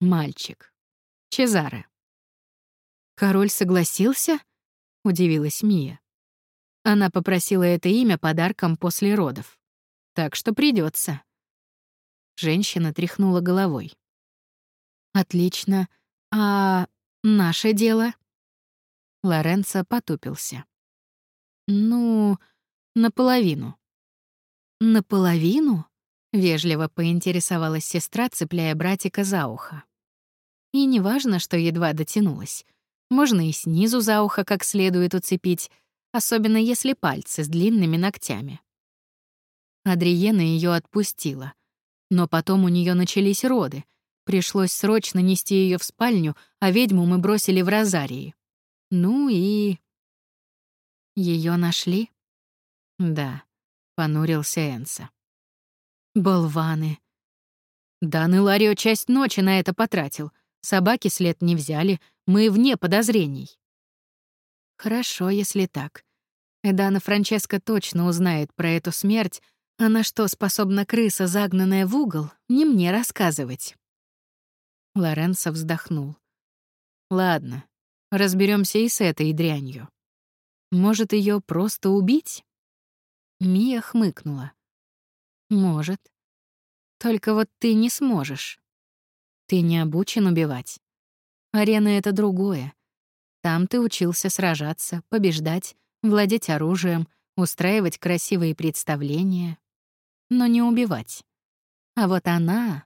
Мальчик. Чезаре. Король согласился? Удивилась Мия. Она попросила это имя подарком после родов. Так что придется. Женщина тряхнула головой. «Отлично. А наше дело?» Лоренцо потупился. «Ну, наполовину». «Наполовину?» — вежливо поинтересовалась сестра, цепляя братика за ухо. И неважно, что едва дотянулась. Можно и снизу за ухо как следует уцепить, особенно если пальцы с длинными ногтями. Адриена ее отпустила. Но потом у нее начались роды. Пришлось срочно нести ее в спальню, а ведьму мы бросили в розарии. Ну и... Ее нашли? Да, понурился Энса. Болваны. Да, Неларио часть ночи на это потратил. Собаки след не взяли, мы вне подозрений. Хорошо, если так. Эдана Франческа точно узнает про эту смерть, а на что способна крыса, загнанная в угол, не мне рассказывать. Лоренцо вздохнул. Ладно, разберемся и с этой дрянью. Может, ее просто убить? Мия хмыкнула. Может. Только вот ты не сможешь. Ты не обучен убивать. Арена — это другое. Там ты учился сражаться, побеждать, владеть оружием, устраивать красивые представления, но не убивать. А вот она...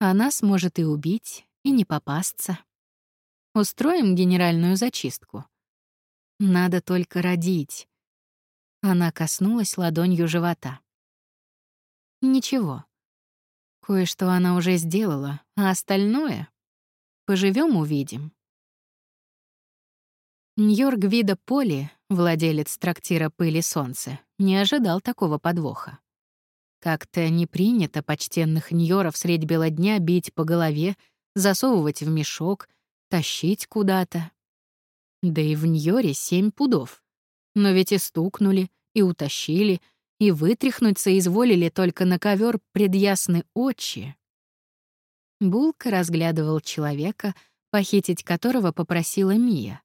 Она сможет и убить, и не попасться. Устроим генеральную зачистку. Надо только родить. Она коснулась ладонью живота. Ничего. Кое-что она уже сделала, а остальное поживем увидим. Ньорг Вида Поли, владелец трактира «Пыли солнце», не ожидал такого подвоха. Как-то не принято почтенных ньоров средь бела дня бить по голове, засовывать в мешок, тащить куда-то. Да и в Ньоре семь пудов. Но ведь и стукнули, и утащили, и вытряхнуть соизволили только на ковер предясны очи. Булка разглядывал человека, похитить которого попросила Мия.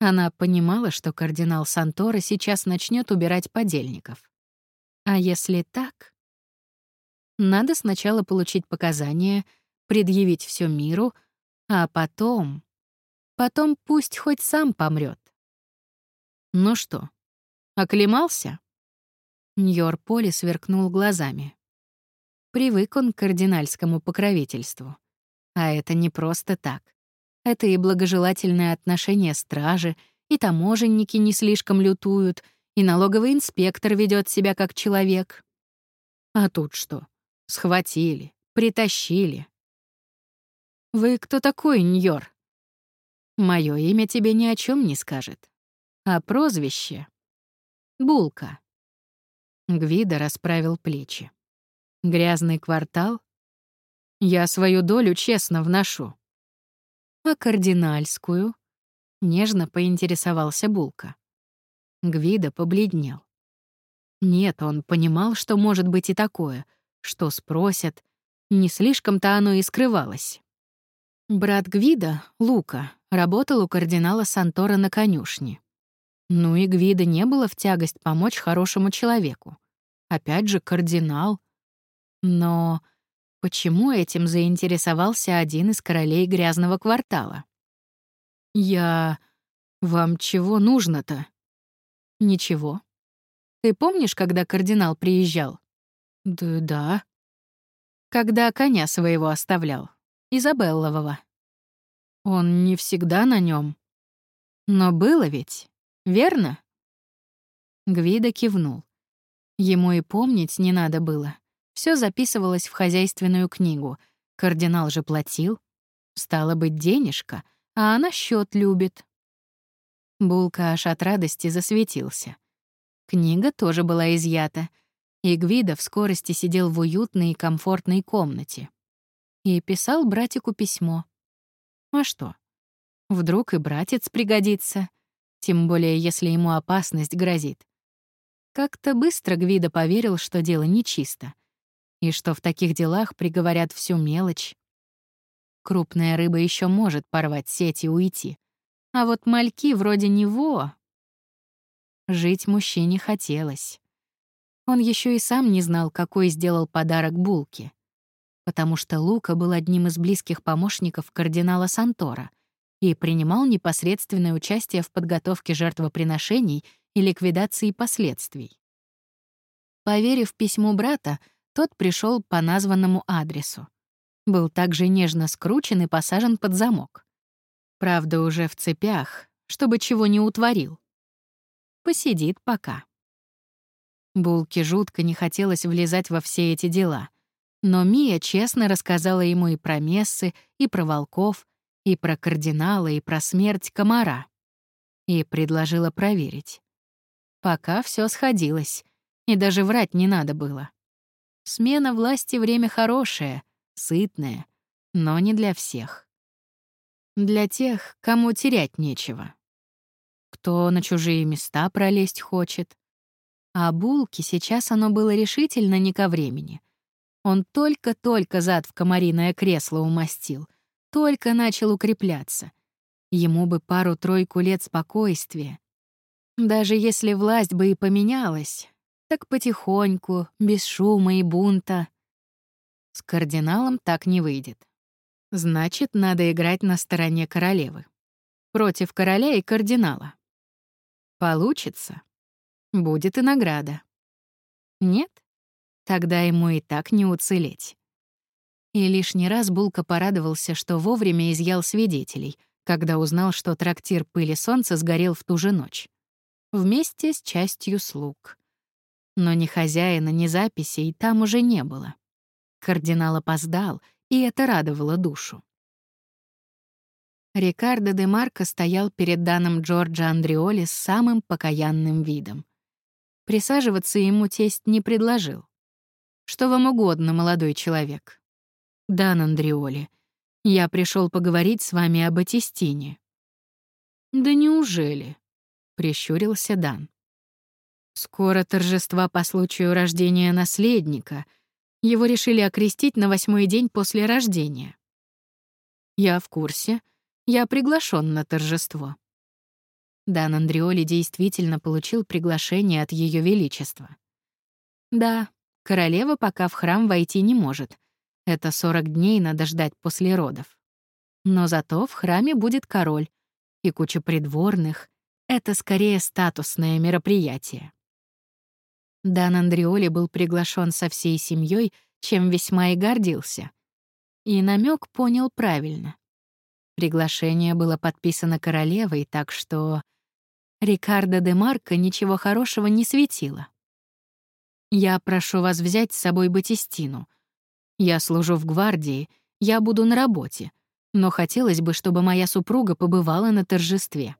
Она понимала, что кардинал Сантора сейчас начнет убирать подельников. А если так? Надо сначала получить показания, предъявить все миру, а потом... Потом пусть хоть сам помрет. Ну что, оклемался? Ньор Поли сверкнул глазами. Привык он к кардинальскому покровительству. А это не просто так. Это и благожелательное отношение стражи, и таможенники не слишком лютуют, и налоговый инспектор ведет себя как человек. А тут что? Схватили, притащили. «Вы кто такой, Ньор?» Мое имя тебе ни о чем не скажет. А прозвище — Булка. Гвида расправил плечи. Грязный квартал? Я свою долю честно вношу. А кардинальскую? Нежно поинтересовался Булка. Гвида побледнел. Нет, он понимал, что может быть и такое, что спросят. Не слишком-то оно и скрывалось. Брат Гвида, Лука, работал у кардинала Сантора на конюшне. Ну и Гвида не было в тягость помочь хорошему человеку. Опять же, кардинал. Но почему этим заинтересовался один из королей грязного квартала? «Я... Вам чего нужно-то?» «Ничего. Ты помнишь, когда кардинал приезжал?» «Да, да». «Когда коня своего оставлял, Изабеллового». «Он не всегда на нем. Но было ведь, верно?» Гвида кивнул. Ему и помнить не надо было. Все записывалось в хозяйственную книгу. Кардинал же платил. Стало быть, денежка, а она счет любит. Булка аж от радости засветился. Книга тоже была изъята, и Гвида в скорости сидел в уютной и комфортной комнате. И писал братику письмо. А что? Вдруг и братец пригодится, тем более если ему опасность грозит. Как-то быстро Гвида поверил, что дело нечисто, и что в таких делах приговорят всю мелочь. Крупная рыба еще может порвать сеть и уйти. А вот мальки вроде него... Жить мужчине хотелось. Он еще и сам не знал, какой сделал подарок Булке. Потому что Лука был одним из близких помощников кардинала Сантора и принимал непосредственное участие в подготовке жертвоприношений и ликвидации последствий. Поверив письму брата, тот пришел по названному адресу. Был также нежно скручен и посажен под замок. Правда, уже в цепях, чтобы чего не утворил. Посидит пока. Булке жутко не хотелось влезать во все эти дела. Но Мия честно рассказала ему и про мессы, и про волков, и про кардинала, и про смерть комара. И предложила проверить. Пока все сходилось, и даже врать не надо было. Смена власти — время хорошее, сытное, но не для всех. Для тех, кому терять нечего. Кто на чужие места пролезть хочет. А булки сейчас оно было решительно не ко времени. Он только-только зад в комариное кресло умастил, только начал укрепляться. Ему бы пару-тройку лет спокойствия, даже если власть бы и поменялась, так потихоньку, без шума и бунта. С кардиналом так не выйдет. Значит, надо играть на стороне королевы. Против короля и кардинала. Получится. Будет и награда. Нет? Тогда ему и так не уцелеть. И лишний раз Булка порадовался, что вовремя изъял свидетелей, когда узнал, что трактир «Пыли солнца» сгорел в ту же ночь вместе с частью слуг. Но ни хозяина, ни записей там уже не было. Кардинал опоздал, и это радовало душу. Рикардо де Марко стоял перед Даном Джорджа Андреоли с самым покаянным видом. Присаживаться ему тесть не предложил. «Что вам угодно, молодой человек?» «Дан Андреоли, я пришел поговорить с вами об Атистине». «Да неужели?» — прищурился Дан. «Скоро торжества по случаю рождения наследника. Его решили окрестить на восьмой день после рождения». «Я в курсе. Я приглашен на торжество». Дан Андреоли действительно получил приглашение от Ее Величества. Да, королева пока в храм войти не может. Это 40 дней надо ждать после родов. Но зато в храме будет король и куча придворных, это скорее статусное мероприятие. Дан Андреоли был приглашен со всей семьей, чем весьма и гордился. И намек понял правильно. Приглашение было подписано королевой, так что... Рикардо де Марко ничего хорошего не светило. «Я прошу вас взять с собой Батистину. Я служу в гвардии, я буду на работе, но хотелось бы, чтобы моя супруга побывала на торжестве».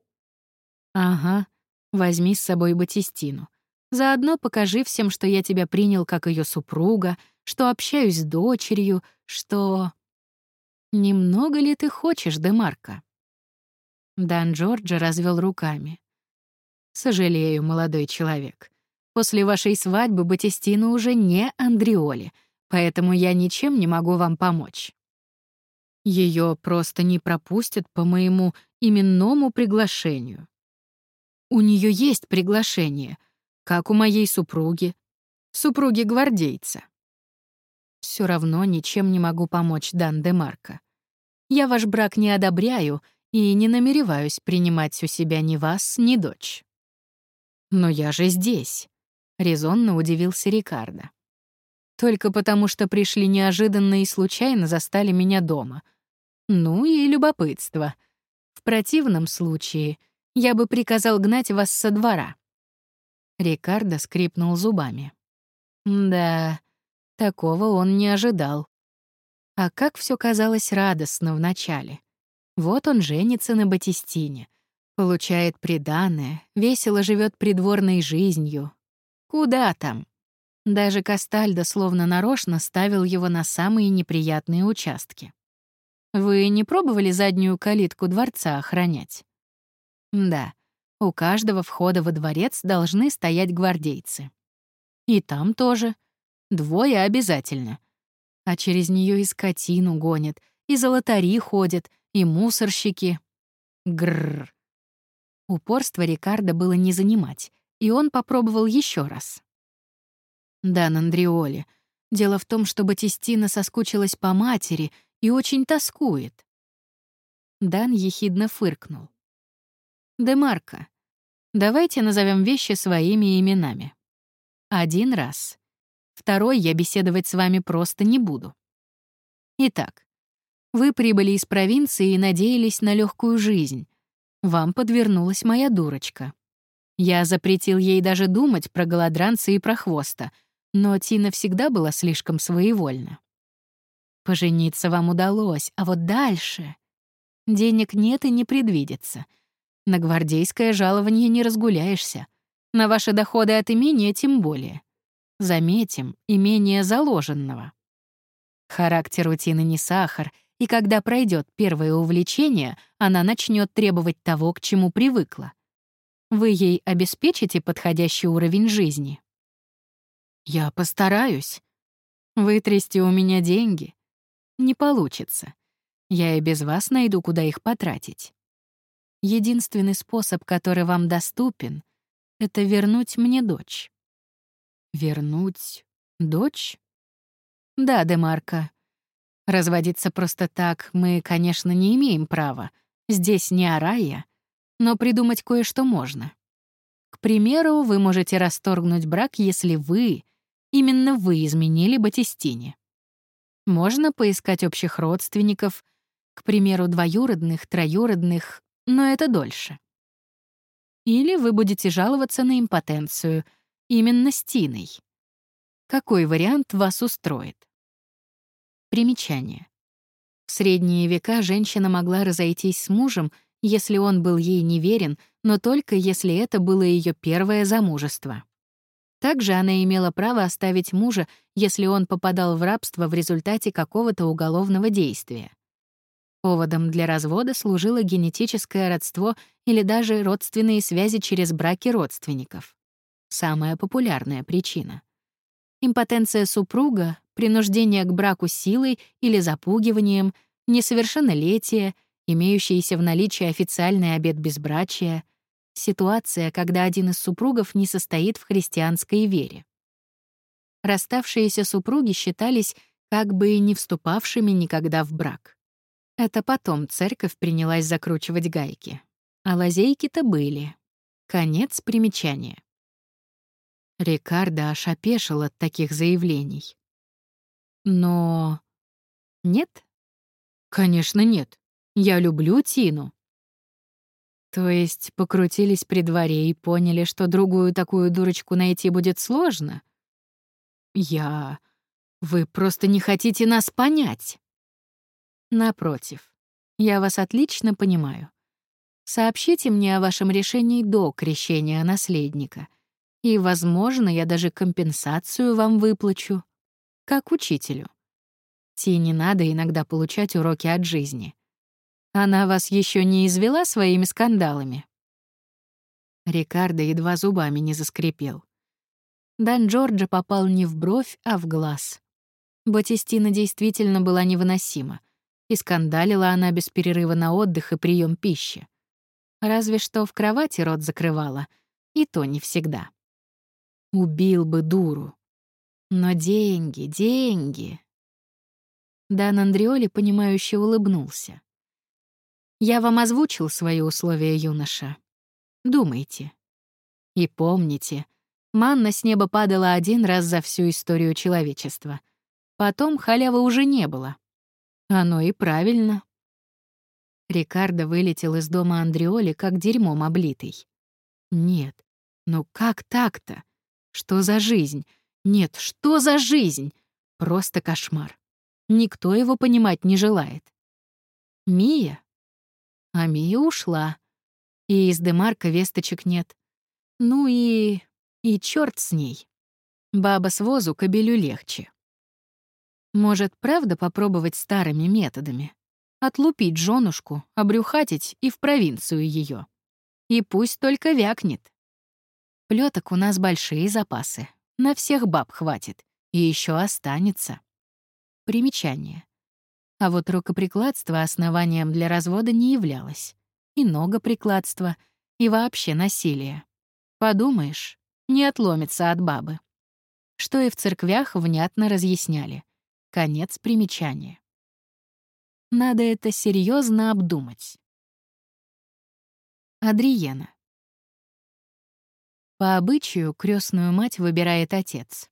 «Ага, возьми с собой Батистину. Заодно покажи всем, что я тебя принял как ее супруга, что общаюсь с дочерью, что...» «Немного ли ты хочешь, Демарко?» Дан Джорджа развел руками. «Сожалею, молодой человек. После вашей свадьбы Батистина уже не Андриоли, поэтому я ничем не могу вам помочь. Ее просто не пропустят по моему именному приглашению. У нее есть приглашение, как у моей супруги, супруги гвардейца. Все равно ничем не могу помочь, Дан де Марко. Я ваш брак не одобряю и не намереваюсь принимать у себя ни вас, ни дочь. Но я же здесь, резонно удивился Рикардо. Только потому, что пришли неожиданно и случайно застали меня дома. Ну и любопытство. В противном случае я бы приказал гнать вас со двора. Рикардо скрипнул зубами. Да, такого он не ожидал. А как все казалось радостно вначале. Вот он женится на Батистине, получает приданое, весело живет придворной жизнью. Куда там? Даже Кастальдо словно нарочно ставил его на самые неприятные участки. Вы не пробовали заднюю калитку дворца охранять? Да, у каждого входа во дворец должны стоять гвардейцы. И там тоже. Двое обязательно а через нее и скотину гонят, и золотари ходят, и мусорщики. Гррр. Упорство Рикардо было не занимать, и он попробовал еще раз. Да, Андриоли, дело в том, что Батистина соскучилась по матери и очень тоскует. Дан ехидно фыркнул. «Демарко, давайте назовем вещи своими именами. Один раз. Второй я беседовать с вами просто не буду. Итак, вы прибыли из провинции и надеялись на легкую жизнь. Вам подвернулась моя дурочка. Я запретил ей даже думать про голодранца и про хвоста, но Тина всегда была слишком своевольна. Пожениться вам удалось, а вот дальше... Денег нет и не предвидится. На гвардейское жалование не разгуляешься. На ваши доходы от имения тем более. Заметим, имение заложенного. Характер у Тины не сахар, и когда пройдет первое увлечение, она начнет требовать того, к чему привыкла. Вы ей обеспечите подходящий уровень жизни? Я постараюсь. Вытрясти у меня деньги? Не получится. Я и без вас найду, куда их потратить. Единственный способ, который вам доступен, — это вернуть мне дочь. Вернуть дочь? Да, Демарко. Разводиться просто так мы, конечно, не имеем права. Здесь не Арая, но придумать кое-что можно. К примеру, вы можете расторгнуть брак, если вы, именно вы изменили Батистине. Можно поискать общих родственников, к примеру, двоюродных, троюродных, но это дольше. Или вы будете жаловаться на импотенцию — Именно с Тиной. Какой вариант вас устроит? Примечание. В средние века женщина могла разойтись с мужем, если он был ей неверен, но только если это было ее первое замужество. Также она имела право оставить мужа, если он попадал в рабство в результате какого-то уголовного действия. Поводом для развода служило генетическое родство или даже родственные связи через браки родственников самая популярная причина. Импотенция супруга, принуждение к браку силой или запугиванием, несовершеннолетие, имеющийся в наличии официальный обет безбрачия, ситуация, когда один из супругов не состоит в христианской вере. Расставшиеся супруги считались как бы не вступавшими никогда в брак. Это потом церковь принялась закручивать гайки. А лазейки-то были. Конец примечания. Рикардо аж опешил от таких заявлений. Но... Нет? Конечно, нет. Я люблю Тину. То есть покрутились при дворе и поняли, что другую такую дурочку найти будет сложно? Я... Вы просто не хотите нас понять. Напротив, я вас отлично понимаю. Сообщите мне о вашем решении до крещения наследника, и, возможно, я даже компенсацию вам выплачу, как учителю. Ти не надо иногда получать уроки от жизни. Она вас еще не извела своими скандалами? Рикардо едва зубами не заскрипел. Дан Джорджа попал не в бровь, а в глаз. Батистина действительно была невыносима, и скандалила она без перерыва на отдых и прием пищи. Разве что в кровати рот закрывала, и то не всегда. Убил бы дуру. Но деньги, деньги. Дан Андреоли, понимающе улыбнулся. «Я вам озвучил свои условия, юноша. Думайте. И помните, манна с неба падала один раз за всю историю человечества. Потом халявы уже не было. Оно и правильно. Рикардо вылетел из дома Андреоли как дерьмом облитый. Нет, ну как так-то? Что за жизнь? Нет, что за жизнь? Просто кошмар. Никто его понимать не желает. Мия? А Мия ушла. И из Демарка весточек нет. Ну и... и черт с ней. Баба с возу кобелю легче. Может, правда попробовать старыми методами? Отлупить женушку, обрюхатить и в провинцию ее. И пусть только вякнет. Плеток у нас большие запасы. На всех баб хватит. И еще останется. Примечание. А вот рукоприкладство основанием для развода не являлось. И ногоприкладство, и вообще насилие. Подумаешь, не отломится от бабы. Что и в церквях внятно разъясняли. Конец примечания. Надо это серьезно обдумать. Адриена. По обычаю крестную мать выбирает отец.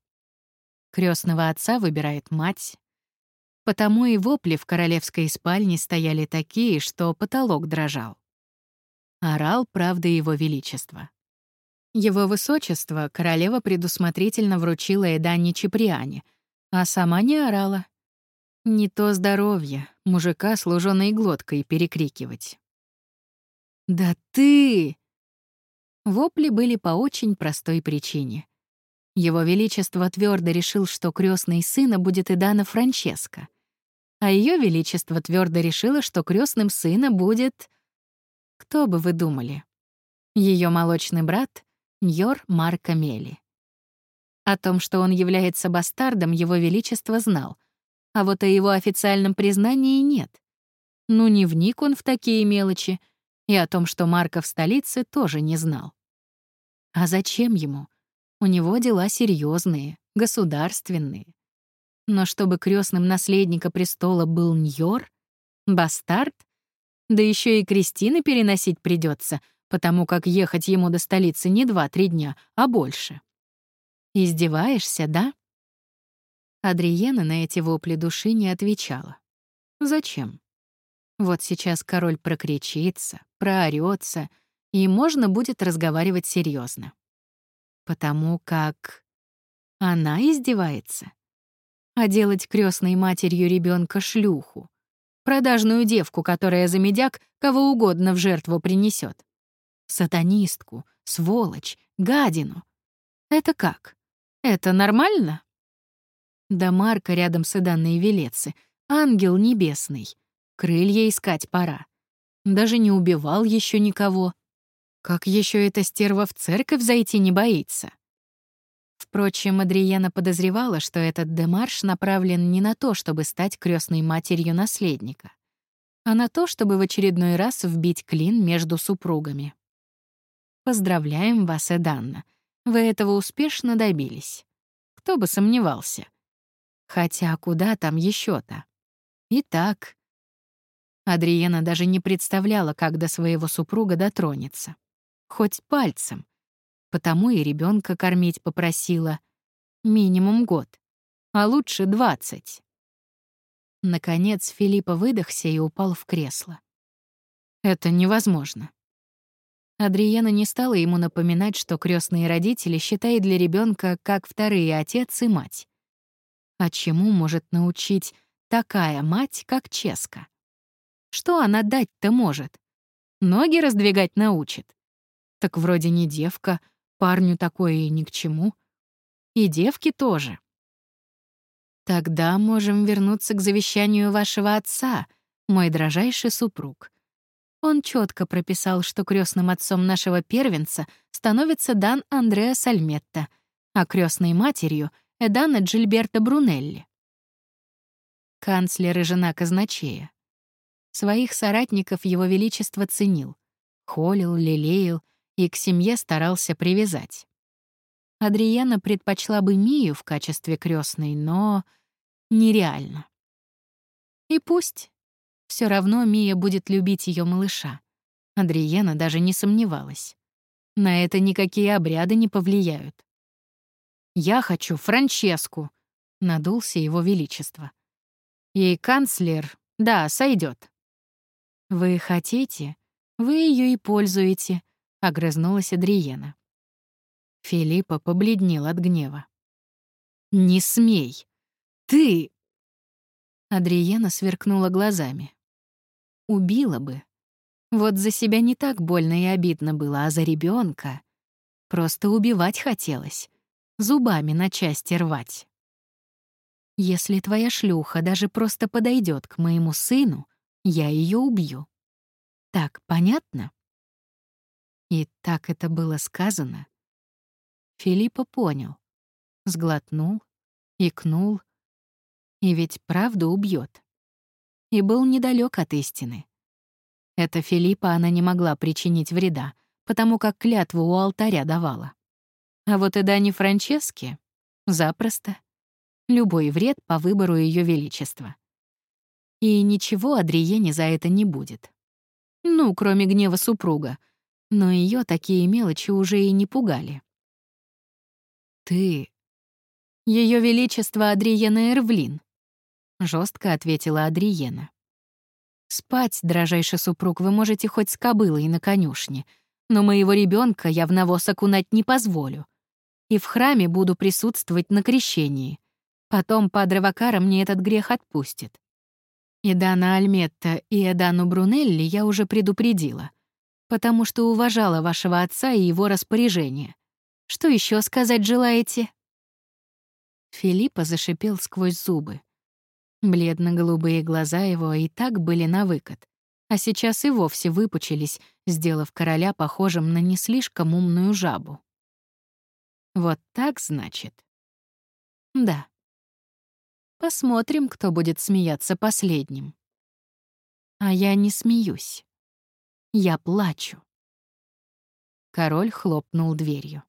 Крестного отца выбирает мать. Потому и вопли в королевской спальне стояли такие, что потолок дрожал. Орал, правда, его величество. Его высочество королева предусмотрительно вручила Эдане Чеприане, а сама не орала. Не то здоровье, мужика с лужёной глоткой перекрикивать. «Да ты!» Вопли были по очень простой причине. Его Величество твердо решил, что крестный сына будет Идана Франческо, а Ее Величество твердо решило, что крестным сына будет... Кто бы вы думали? Ее молочный брат Ньор Марко Мели. О том, что он является бастардом, Его Величество знал, а вот о его официальном признании нет. Ну, не вник он в такие мелочи, и о том, что Марка в столице, тоже не знал. А зачем ему? У него дела серьезные, государственные. Но чтобы крестным наследника престола был Ньор, бастард, да еще и Кристины переносить придется, потому как ехать ему до столицы не два-три дня, а больше. Издеваешься, да? Адриена на эти вопли души не отвечала. Зачем? Вот сейчас король прокричится, проорется, и можно будет разговаривать серьезно. Потому как она издевается. А делать крестной матерью ребенка шлюху, продажную девку, которая за медяк кого угодно в жертву принесет, сатанистку, сволочь, гадину. Это как? Это нормально? Да Марка рядом с Иданной Велецы. Ангел небесный. Крылья искать пора. Даже не убивал еще никого. Как еще эта стерва в церковь зайти не боится? Впрочем, Адриена подозревала, что этот демарш направлен не на то, чтобы стать крестной матерью наследника, а на то, чтобы в очередной раз вбить клин между супругами. Поздравляем вас, Эданна. Вы этого успешно добились. Кто бы сомневался. Хотя куда там еще то Итак, Адриена даже не представляла, как до своего супруга дотронется. Хоть пальцем. Потому и ребенка кормить попросила. Минимум год. А лучше двадцать. Наконец Филиппа выдохся и упал в кресло. Это невозможно. Адриена не стала ему напоминать, что крестные родители считают для ребенка как вторые отец и мать. А чему может научить такая мать, как Ческа? Что она дать-то может? Ноги раздвигать научит. Так вроде не девка, парню такое и ни к чему. И девки тоже. Тогда можем вернуться к завещанию вашего отца, мой дрожайший супруг. Он четко прописал, что крестным отцом нашего первенца становится Дан Андреа Сальметта, а крестной матерью — Эдана Джильберта Брунелли. Канцлер и жена казначея. Своих соратников его величество ценил, холил, лелеял и к семье старался привязать. Адриана предпочла бы Мию в качестве крестной, но нереально. И пусть. Все равно Мия будет любить ее малыша. Адриена даже не сомневалась. На это никакие обряды не повлияют. «Я хочу Франческу», — надулся его величество. «И канцлер, да, сойдет. «Вы хотите, вы ее и пользуете», — огрызнулась Адриена. Филиппа побледнел от гнева. «Не смей! Ты...» Адриена сверкнула глазами. Убила бы. Вот за себя не так больно и обидно было, а за ребенка Просто убивать хотелось. Зубами на части рвать. Если твоя шлюха даже просто подойдет к моему сыну, я ее убью. Так понятно? И так это было сказано. Филиппа понял. Сглотнул, икнул. И ведь правда убьет и был недалек от истины. Это Филиппа она не могла причинить вреда, потому как клятву у алтаря давала. А вот и Дани Франчески — запросто. Любой вред по выбору Ее Величества. И ничего Адриене за это не будет. Ну, кроме гнева супруга. Но ее такие мелочи уже и не пугали. «Ты...» Ее Величество Адриена Эрвлин», жестко ответила Адриена. Спать, дрожайший супруг, вы можете хоть с кобылой на конюшне, но моего ребенка я в навоз окунать не позволю. И в храме буду присутствовать на крещении. Потом Падре Вакара мне этот грех отпустит. И Дана Альметта и Эдану Брунелли я уже предупредила, потому что уважала вашего отца и его распоряжение. Что еще сказать желаете?» Филиппа зашипел сквозь зубы. Бледно-голубые глаза его и так были на выкат, а сейчас и вовсе выпучились, сделав короля похожим на не слишком умную жабу. Вот так, значит? Да. Посмотрим, кто будет смеяться последним. А я не смеюсь. Я плачу. Король хлопнул дверью.